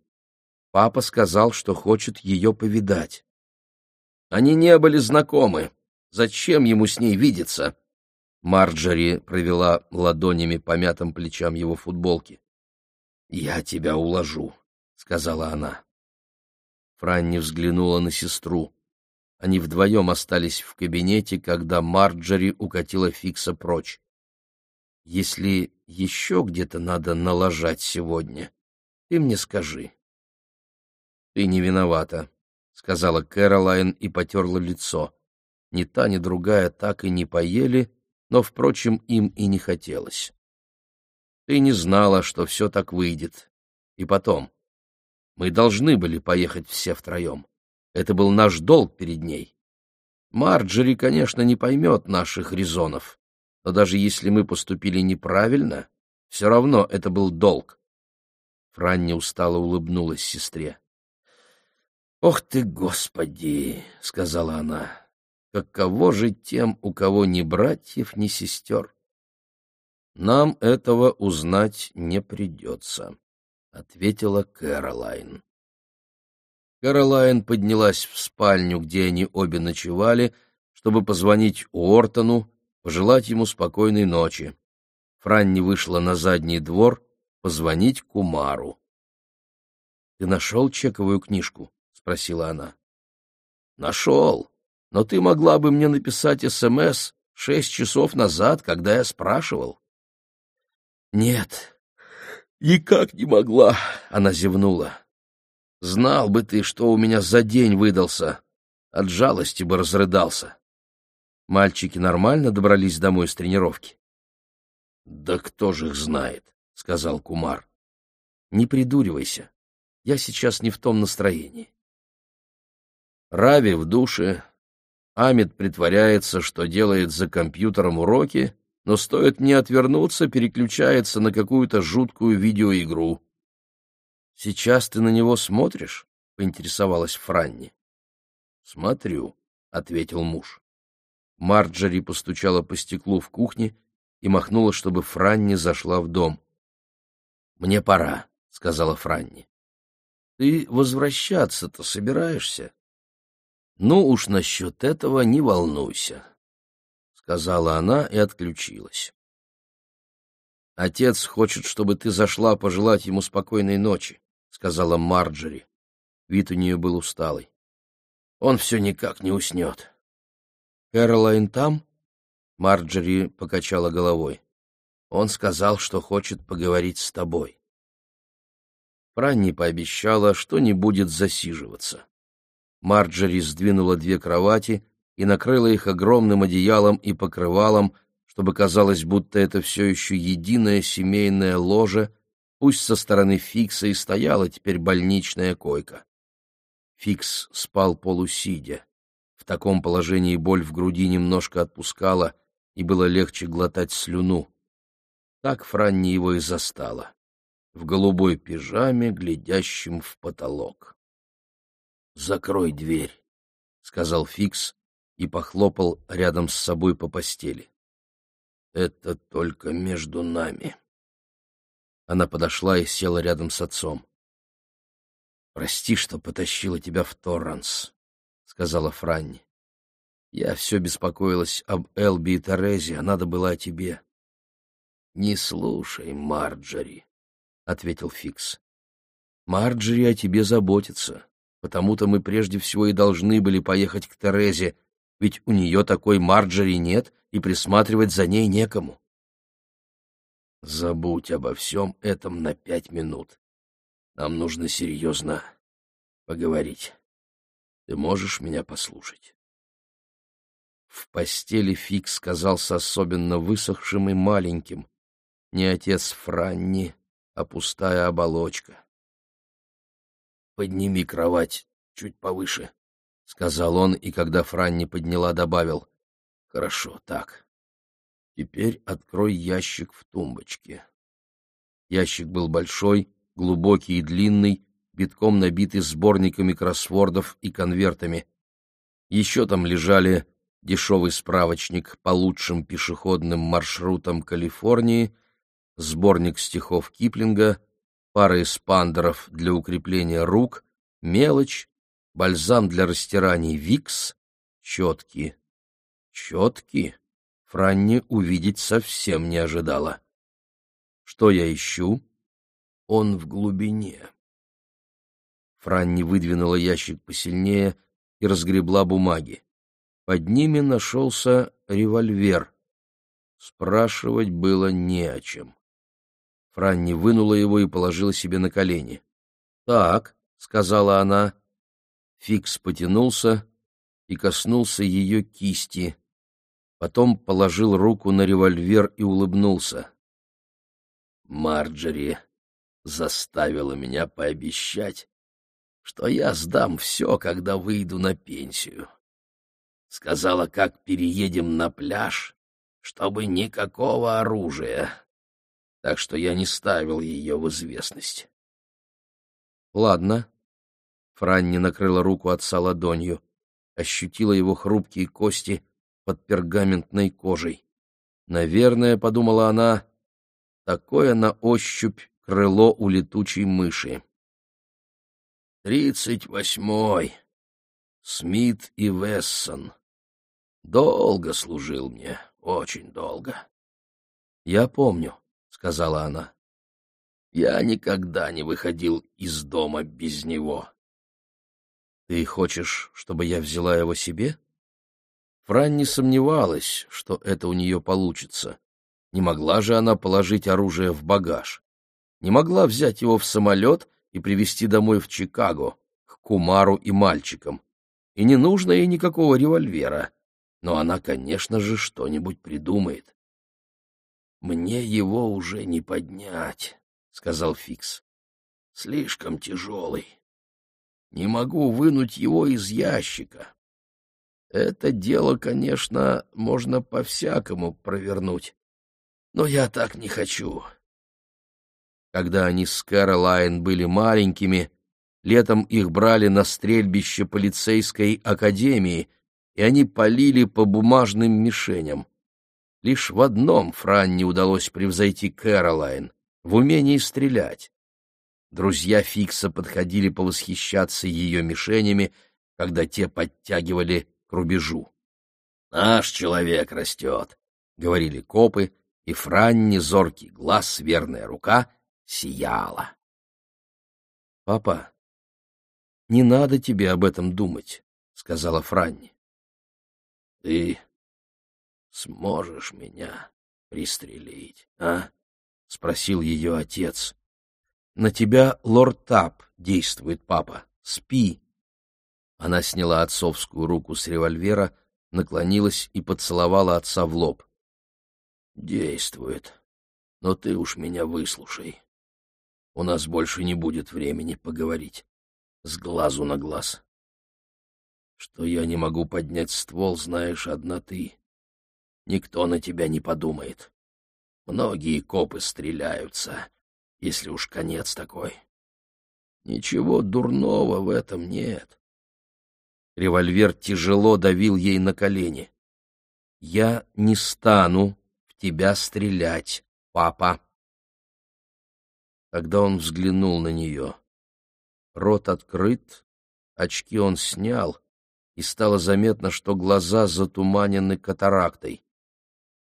Папа сказал, что хочет ее повидать. Они не были знакомы. Зачем ему с ней видеться? Марджори провела ладонями по мятым плечам его футболки. — Я тебя уложу, — сказала она. Франни взглянула на сестру. Они вдвоем остались в кабинете, когда Марджори укатила Фикса прочь. — Если еще где-то надо налажать сегодня, ты мне скажи. — Ты не виновата, — сказала Кэролайн и потерла лицо. Ни та, ни другая так и не поели, но, впрочем, им и не хотелось. Ты не знала, что все так выйдет. И потом, мы должны были поехать все втроем. Это был наш долг перед ней. Марджери, конечно, не поймет наших резонов, но даже если мы поступили неправильно, все равно это был долг. Франни устало улыбнулась сестре. «Ох ты, Господи!» — сказала она. Каково же тем, у кого ни братьев, ни сестер? Нам этого узнать не придется, — ответила Кэролайн. Кэролайн поднялась в спальню, где они обе ночевали, чтобы позвонить Уортону, пожелать ему спокойной ночи. Франни вышла на задний двор позвонить Кумару. — Ты нашел чековую книжку? — спросила она. — Нашел, но ты могла бы мне написать СМС шесть часов назад, когда я спрашивал. — Нет, никак не могла, — она зевнула. — Знал бы ты, что у меня за день выдался. От жалости бы разрыдался. Мальчики нормально добрались домой с тренировки? — Да кто же их знает, — сказал Кумар. — Не придуривайся. Я сейчас не в том настроении. Рави в душе, Амид притворяется, что делает за компьютером уроки, но стоит мне отвернуться, переключается на какую-то жуткую видеоигру. «Сейчас ты на него смотришь?» — поинтересовалась Франни. «Смотрю», — ответил муж. Марджери постучала по стеклу в кухне и махнула, чтобы Франни зашла в дом. «Мне пора», — сказала Франни. «Ты возвращаться-то собираешься?» «Ну уж насчет этого не волнуйся», — сказала она и отключилась. «Отец хочет, чтобы ты зашла пожелать ему спокойной ночи», — сказала Марджери. Вид у нее был усталый. «Он все никак не уснет». «Кэролайн там?» Марджери покачала головой. «Он сказал, что хочет поговорить с тобой». Франни пообещала, что не будет засиживаться. Марджери сдвинула две кровати и накрыла их огромным одеялом и покрывалом, чтобы казалось, будто это все еще единое семейное ложе, пусть со стороны Фикса и стояла теперь больничная койка. Фикс спал полусидя. В таком положении боль в груди немножко отпускала, и было легче глотать слюну. Так Франни его и застала, в голубой пижаме, глядящем в потолок. «Закрой дверь», — сказал Фикс и похлопал рядом с собой по постели. «Это только между нами». Она подошла и села рядом с отцом. Прости, что потащила тебя в Торранс, сказала Франни. Я все беспокоилась об Элби и Терезе, а надо было о тебе. Не слушай, Марджори, ответил Фикс. Марджори о тебе заботится, потому-то мы прежде всего и должны были поехать к Терезе, ведь у нее такой Марджори нет, и присматривать за ней некому. Забудь обо всем этом на пять минут. Нам нужно серьезно поговорить. Ты можешь меня послушать? В постели Фикс казался особенно высохшим и маленьким. Не отец Франни, а пустая оболочка. «Подними кровать чуть повыше», — сказал он, и когда Франни подняла, добавил. «Хорошо, так. Теперь открой ящик в тумбочке. Ящик был большой, глубокий и длинный, битком набитый сборниками кроссвордов и конвертами. Еще там лежали дешевый справочник по лучшим пешеходным маршрутам Калифорнии, сборник стихов Киплинга, пара эспандеров для укрепления рук, мелочь, бальзам для растираний Викс, четки. Четки? Франни увидеть совсем не ожидала. «Что я ищу?» «Он в глубине». Франни выдвинула ящик посильнее и разгребла бумаги. Под ними нашелся револьвер. Спрашивать было не о чем. Франни вынула его и положила себе на колени. «Так», — сказала она. Фикс потянулся и коснулся ее кисти потом положил руку на револьвер и улыбнулся. Марджери заставила меня пообещать, что я сдам все, когда выйду на пенсию. Сказала, как переедем на пляж, чтобы никакого оружия, так что я не ставил ее в известность. Ладно. Франни накрыла руку отца ладонью, ощутила его хрупкие кости под пергаментной кожей. Наверное, подумала она, такое на ощупь крыло у летучей мыши. Тридцать восьмой. Смит и Вессон. Долго служил мне, очень долго. Я помню, сказала она. Я никогда не выходил из дома без него. Ты хочешь, чтобы я взяла его себе? Фран не сомневалась, что это у нее получится. Не могла же она положить оружие в багаж. Не могла взять его в самолет и привезти домой в Чикаго, к Кумару и мальчикам. И не нужно ей никакого револьвера. Но она, конечно же, что-нибудь придумает. «Мне его уже не поднять», — сказал Фикс. «Слишком тяжелый. Не могу вынуть его из ящика. Это дело, конечно, можно по-всякому провернуть, но я так не хочу. Когда они с Кэролайн были маленькими, летом их брали на стрельбище полицейской академии, и они полили по бумажным мишеням. Лишь в одном Франни удалось превзойти Кэролайн — в умении стрелять. Друзья Фикса подходили повосхищаться ее мишенями, когда те подтягивали рубежу. «Наш человек растет», — говорили копы, и Франни, зоркий глаз, верная рука, сияла. «Папа, не надо тебе об этом думать», — сказала Франни. «Ты сможешь меня пристрелить, а?» — спросил ее отец. «На тебя лорд Тап действует, папа. Спи». Она сняла отцовскую руку с револьвера, наклонилась и поцеловала отца в лоб. «Действует. Но ты уж меня выслушай. У нас больше не будет времени поговорить. С глазу на глаз. Что я не могу поднять ствол, знаешь одна ты. Никто на тебя не подумает. Многие копы стреляются, если уж конец такой. Ничего дурного в этом нет. Револьвер тяжело давил ей на колени. «Я не стану в тебя стрелять, папа!» Когда он взглянул на нее. Рот открыт, очки он снял, и стало заметно, что глаза затуманены катарактой.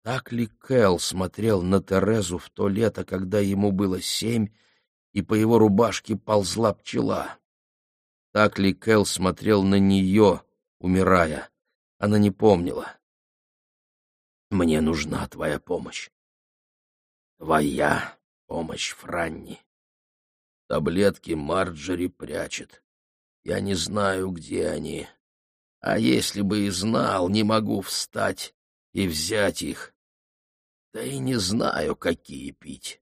Так ли Кэл смотрел на Терезу в то лето, когда ему было семь, и по его рубашке ползла пчела? Так ли Кэл смотрел на нее, умирая? Она не помнила. «Мне нужна твоя помощь. Твоя помощь, Франни. Таблетки Марджери прячет. Я не знаю, где они. А если бы и знал, не могу встать и взять их. Да и не знаю, какие пить.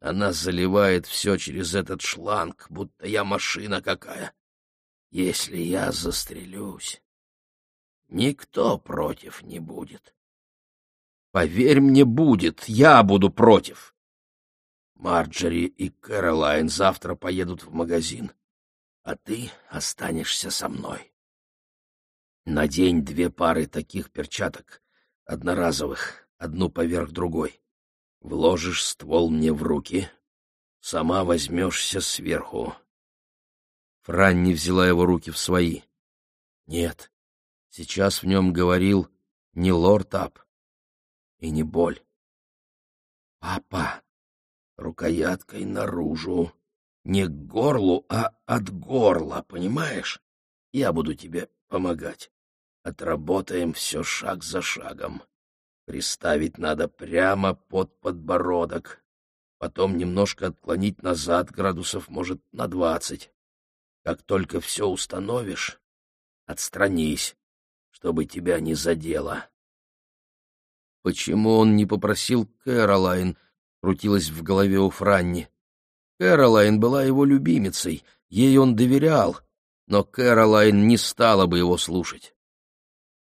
Она заливает все через этот шланг, будто я машина какая. Если я застрелюсь, никто против не будет. Поверь мне, будет, я буду против. Марджери и Кэролайн завтра поедут в магазин, а ты останешься со мной. Надень две пары таких перчаток, одноразовых, одну поверх другой. Вложишь ствол мне в руки, сама возьмешься сверху. Франни взяла его руки в свои. Нет, сейчас в нем говорил не лорд Ап и не боль. Папа, рукояткой наружу, не к горлу, а от горла, понимаешь? Я буду тебе помогать. Отработаем все шаг за шагом. Приставить надо прямо под подбородок, потом немножко отклонить назад градусов, может, на двадцать. Как только все установишь, отстранись, чтобы тебя не задело. Почему он не попросил Кэролайн? Крутилась в голове у Франни. Кэролайн была его любимицей, ей он доверял, но Кэролайн не стала бы его слушать.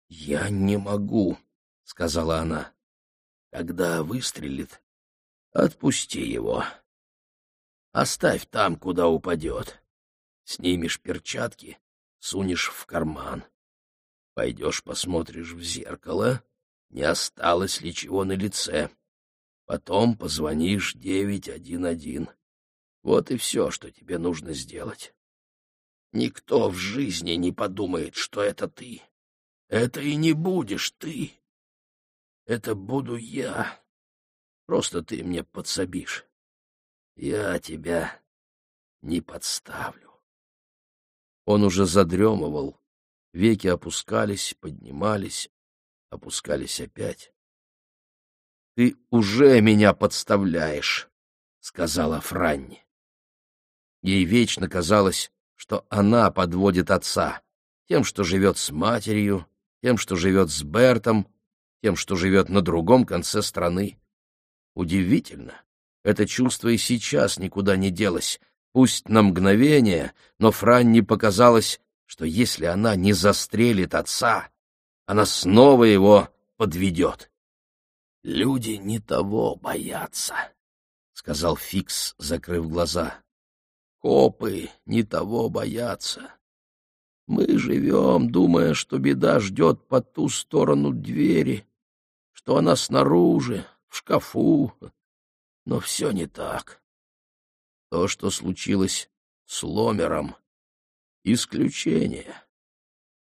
«Я не могу», — сказала она. «Когда выстрелит, отпусти его. Оставь там, куда упадет. Снимешь перчатки, сунешь в карман. Пойдешь посмотришь в зеркало, не осталось ли чего на лице. Потом позвонишь девять один один. Вот и все, что тебе нужно сделать. Никто в жизни не подумает, что это ты. Это и не будешь ты. Это буду я. Просто ты мне подсобишь. Я тебя не подставлю. Он уже задремывал, веки опускались, поднимались, опускались опять. — Ты уже меня подставляешь, — сказала Франни. Ей вечно казалось, что она подводит отца, тем, что живет с матерью, тем, что живет с Бертом, тем, что живет на другом конце страны. Удивительно, это чувство и сейчас никуда не делось, Пусть на мгновение, но Франни показалось, что если она не застрелит отца, она снова его подведет. «Люди не того боятся», — сказал Фикс, закрыв глаза. «Копы не того боятся. Мы живем, думая, что беда ждет по ту сторону двери, что она снаружи, в шкафу, но все не так. То, что случилось с Ломером — исключение.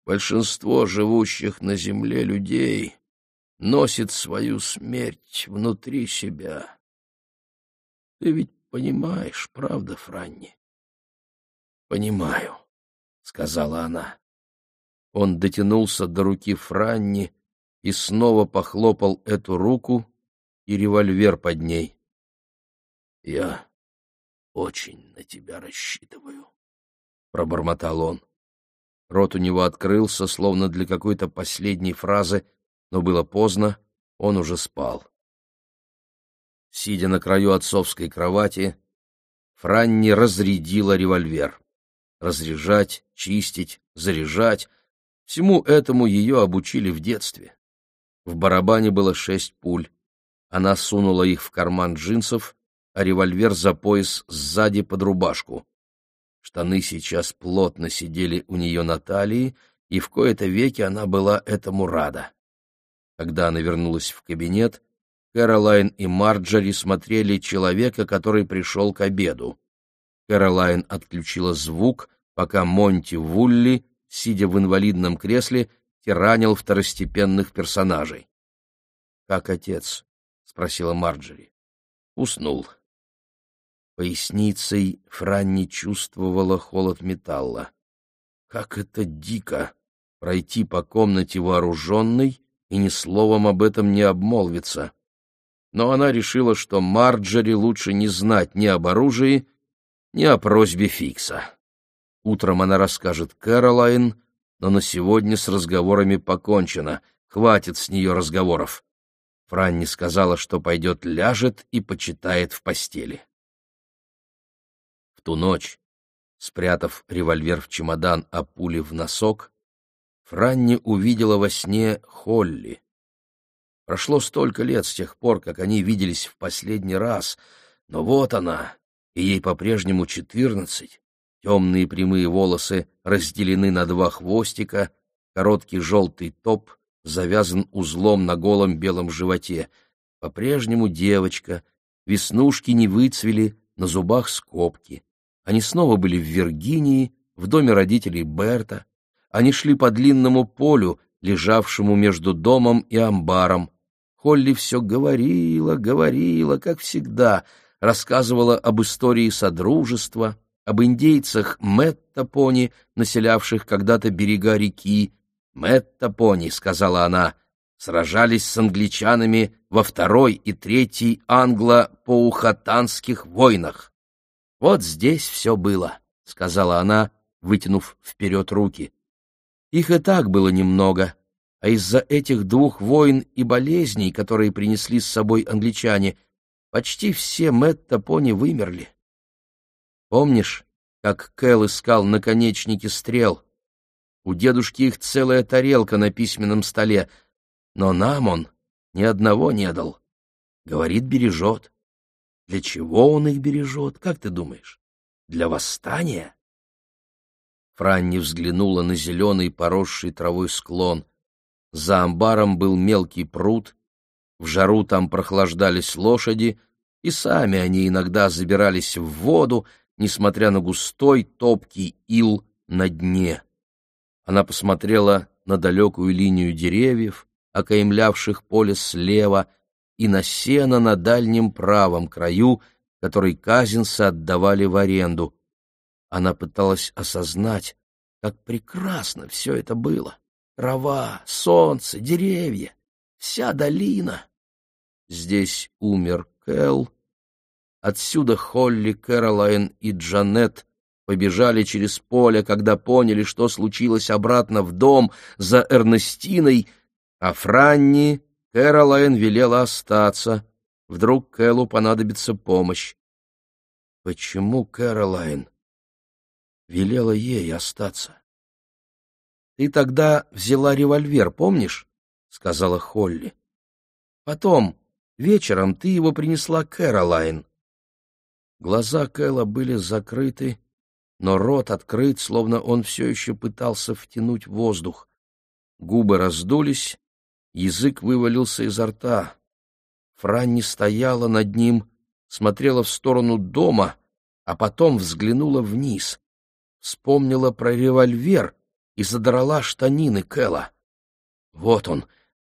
Большинство живущих на земле людей носит свою смерть внутри себя. Ты ведь понимаешь, правда, Франни? — Понимаю, — сказала она. Он дотянулся до руки Франни и снова похлопал эту руку и револьвер под ней. — Я очень на тебя рассчитываю, — пробормотал он. Рот у него открылся, словно для какой-то последней фразы, но было поздно, он уже спал. Сидя на краю отцовской кровати, Франни разрядила револьвер. Разряжать, чистить, заряжать — всему этому ее обучили в детстве. В барабане было шесть пуль. Она сунула их в карман джинсов а револьвер за пояс сзади под рубашку. Штаны сейчас плотно сидели у нее на талии, и в кои-то веки она была этому рада. Когда она вернулась в кабинет, Кэролайн и Марджори смотрели человека, который пришел к обеду. Кэролайн отключила звук, пока Монти Вулли, сидя в инвалидном кресле, тиранил второстепенных персонажей. «Как отец?» — спросила Марджери. Уснул. Поясницей Франни чувствовала холод металла. Как это дико — пройти по комнате вооруженной и ни словом об этом не обмолвиться. Но она решила, что Марджери лучше не знать ни об оружии, ни о просьбе Фикса. Утром она расскажет Кэролайн, но на сегодня с разговорами покончено, хватит с нее разговоров. Франни сказала, что пойдет ляжет и почитает в постели. В ту ночь, спрятав револьвер в чемодан, а пули в носок, Франни увидела во сне Холли. Прошло столько лет с тех пор, как они виделись в последний раз, но вот она, и ей по-прежнему четырнадцать. Темные прямые волосы разделены на два хвостика, короткий желтый топ завязан узлом на голом белом животе. По-прежнему девочка, веснушки не выцвели, на зубах скобки. Они снова были в Виргинии, в доме родителей Берта. Они шли по длинному полю, лежавшему между домом и амбаром. Холли все говорила, говорила, как всегда — рассказывала об истории Содружества, об индейцах Мэттапони, населявших когда-то берега реки. «Мэттапони», — сказала она, — сражались с англичанами во второй и третьей англо-поухатанских войнах. «Вот здесь все было», — сказала она, вытянув вперед руки. Их и так было немного, а из-за этих двух войн и болезней, которые принесли с собой англичане, Почти все Мэтта-пони вымерли. Помнишь, как Кэл искал наконечники стрел? У дедушки их целая тарелка на письменном столе, но нам он ни одного не дал. Говорит, бережет. Для чего он их бережет, как ты думаешь? Для восстания? Франни взглянула на зеленый, поросший травой склон. За амбаром был мелкий пруд, в жару там прохлаждались лошади, и сами они иногда забирались в воду, несмотря на густой топкий ил на дне. Она посмотрела на далекую линию деревьев, окаймлявших поле слева, и на сено на дальнем правом краю, который казинцы отдавали в аренду. Она пыталась осознать, как прекрасно все это было. Трава, солнце, деревья, вся долина. Здесь умер Кэл. Отсюда Холли, Кэролайн и Джанет побежали через поле, когда поняли, что случилось обратно в дом за Эрнестиной, а Франни Кэролайн велела остаться. Вдруг Кэлу понадобится помощь. Почему Кэролайн велела ей остаться? — Ты тогда взяла револьвер, помнишь? — сказала Холли. — Потом, Вечером ты его принесла Кэролайн. Глаза Кэла были закрыты, но рот открыт, словно он все еще пытался втянуть воздух. Губы раздулись, язык вывалился изо рта. Франни стояла над ним, смотрела в сторону дома, а потом взглянула вниз. Вспомнила про револьвер и задрала штанины Кэла. Вот он,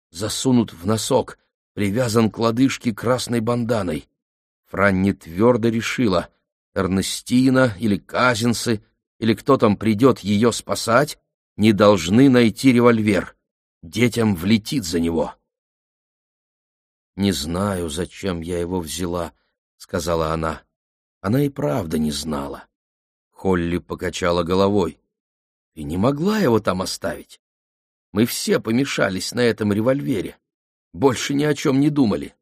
засунут в носок, привязан к лодыжке красной банданой. Франни твердо решила, Эрнестина или Казинцы, или кто там придет ее спасать, не должны найти револьвер. Детям влетит за него. «Не знаю, зачем я его взяла», — сказала она. Она и правда не знала. Холли покачала головой. «Ты не могла его там оставить. Мы все помешались на этом револьвере больше ни о чем не думали.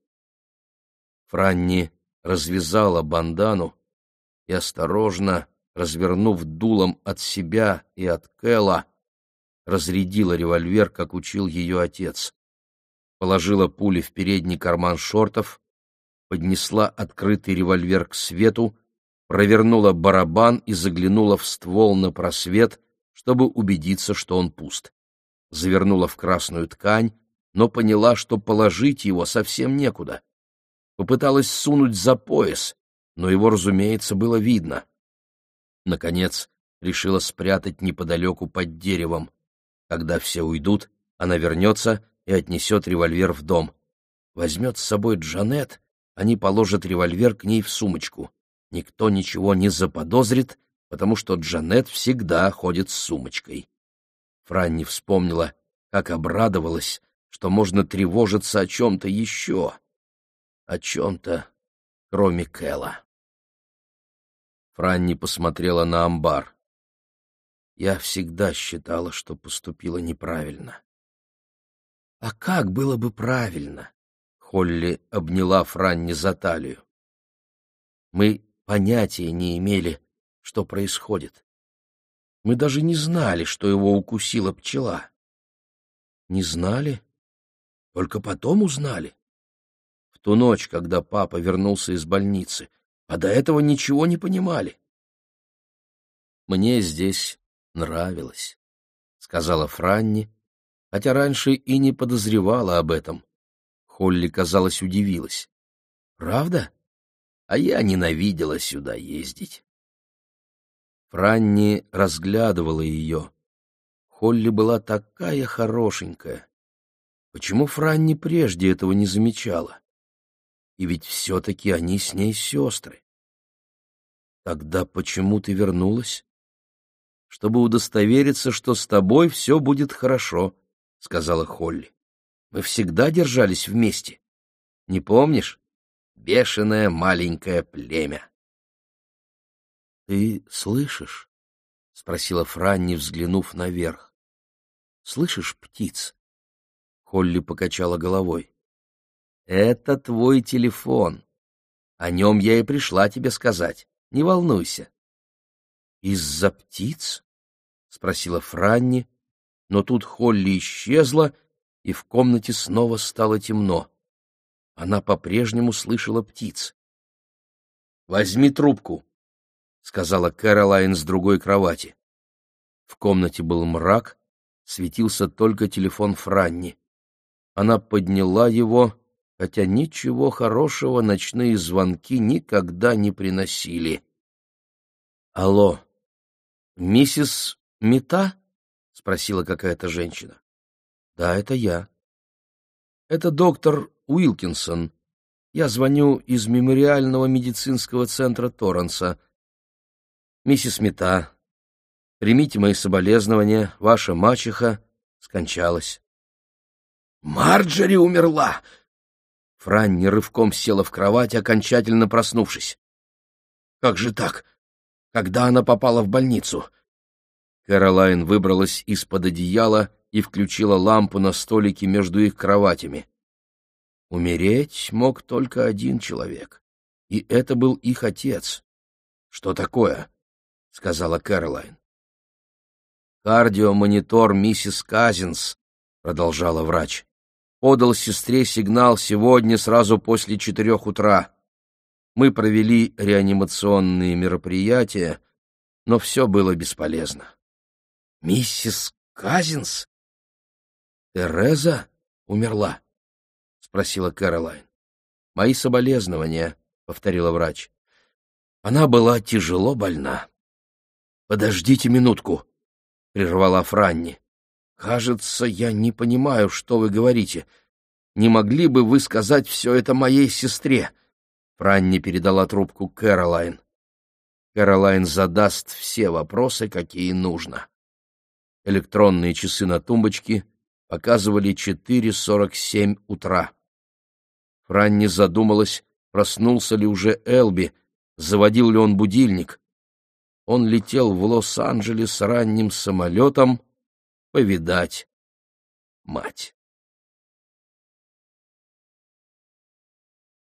Франни развязала бандану и, осторожно, развернув дулом от себя и от Кэла, разрядила револьвер, как учил ее отец. Положила пули в передний карман шортов, поднесла открытый револьвер к свету, провернула барабан и заглянула в ствол на просвет, чтобы убедиться, что он пуст. Завернула в красную ткань, но поняла, что положить его совсем некуда. Попыталась сунуть за пояс, но его, разумеется, было видно. Наконец, решила спрятать неподалеку под деревом. Когда все уйдут, она вернется и отнесет револьвер в дом. Возьмет с собой Джанет, они положат револьвер к ней в сумочку. Никто ничего не заподозрит, потому что Джанет всегда ходит с сумочкой. Франни вспомнила, как обрадовалась, что можно тревожиться о чем-то еще, о чем-то, кроме Кэла. Франни посмотрела на амбар. Я всегда считала, что поступила неправильно. А как было бы правильно? Холли обняла Франни за талию. Мы понятия не имели, что происходит. Мы даже не знали, что его укусила пчела. Не знали? Только потом узнали. В ту ночь, когда папа вернулся из больницы, а до этого ничего не понимали. «Мне здесь нравилось», — сказала Франни, хотя раньше и не подозревала об этом. Холли, казалось, удивилась. «Правда? А я ненавидела сюда ездить». Франни разглядывала ее. Холли была такая хорошенькая. Почему Франни прежде этого не замечала? И ведь все-таки они с ней сестры. Тогда почему ты вернулась? Чтобы удостовериться, что с тобой все будет хорошо, — сказала Холли. Мы всегда держались вместе. Не помнишь? Бешеное маленькое племя. — Ты слышишь? — спросила Франни, взглянув наверх. — Слышишь птиц? Холли покачала головой. — Это твой телефон. О нем я и пришла тебе сказать. Не волнуйся. «Из-за птиц?» — спросила Франни, но тут Холли исчезла, и в комнате снова стало темно. Она по-прежнему слышала птиц. «Возьми трубку», — сказала Кэролайн с другой кровати. В комнате был мрак, светился только телефон Франни. Она подняла его хотя ничего хорошего ночные звонки никогда не приносили. — Алло, миссис Мета? — спросила какая-то женщина. — Да, это я. — Это доктор Уилкинсон. Я звоню из мемориального медицинского центра Торренса. Миссис Мета, примите мои соболезнования, ваша мачеха скончалась. — Марджери умерла! Франни рывком села в кровать, окончательно проснувшись. «Как же так? Когда она попала в больницу?» Кэролайн выбралась из-под одеяла и включила лампу на столике между их кроватями. Умереть мог только один человек, и это был их отец. «Что такое?» — сказала Кэролайн. «Кардиомонитор миссис Казинс», — продолжала врач подал сестре сигнал сегодня сразу после четырех утра. Мы провели реанимационные мероприятия, но все было бесполезно. — Миссис Казинс? — Тереза умерла? — спросила Кэролайн. — Мои соболезнования, — повторила врач. Она была тяжело больна. — Подождите минутку, — прервала Франни. «Кажется, я не понимаю, что вы говорите. Не могли бы вы сказать все это моей сестре?» Франни передала трубку Кэролайн. Кэролайн задаст все вопросы, какие нужно. Электронные часы на тумбочке показывали 4.47 утра. Франни задумалась, проснулся ли уже Элби, заводил ли он будильник. Он летел в Лос-Анджелес ранним самолетом, повидать мать.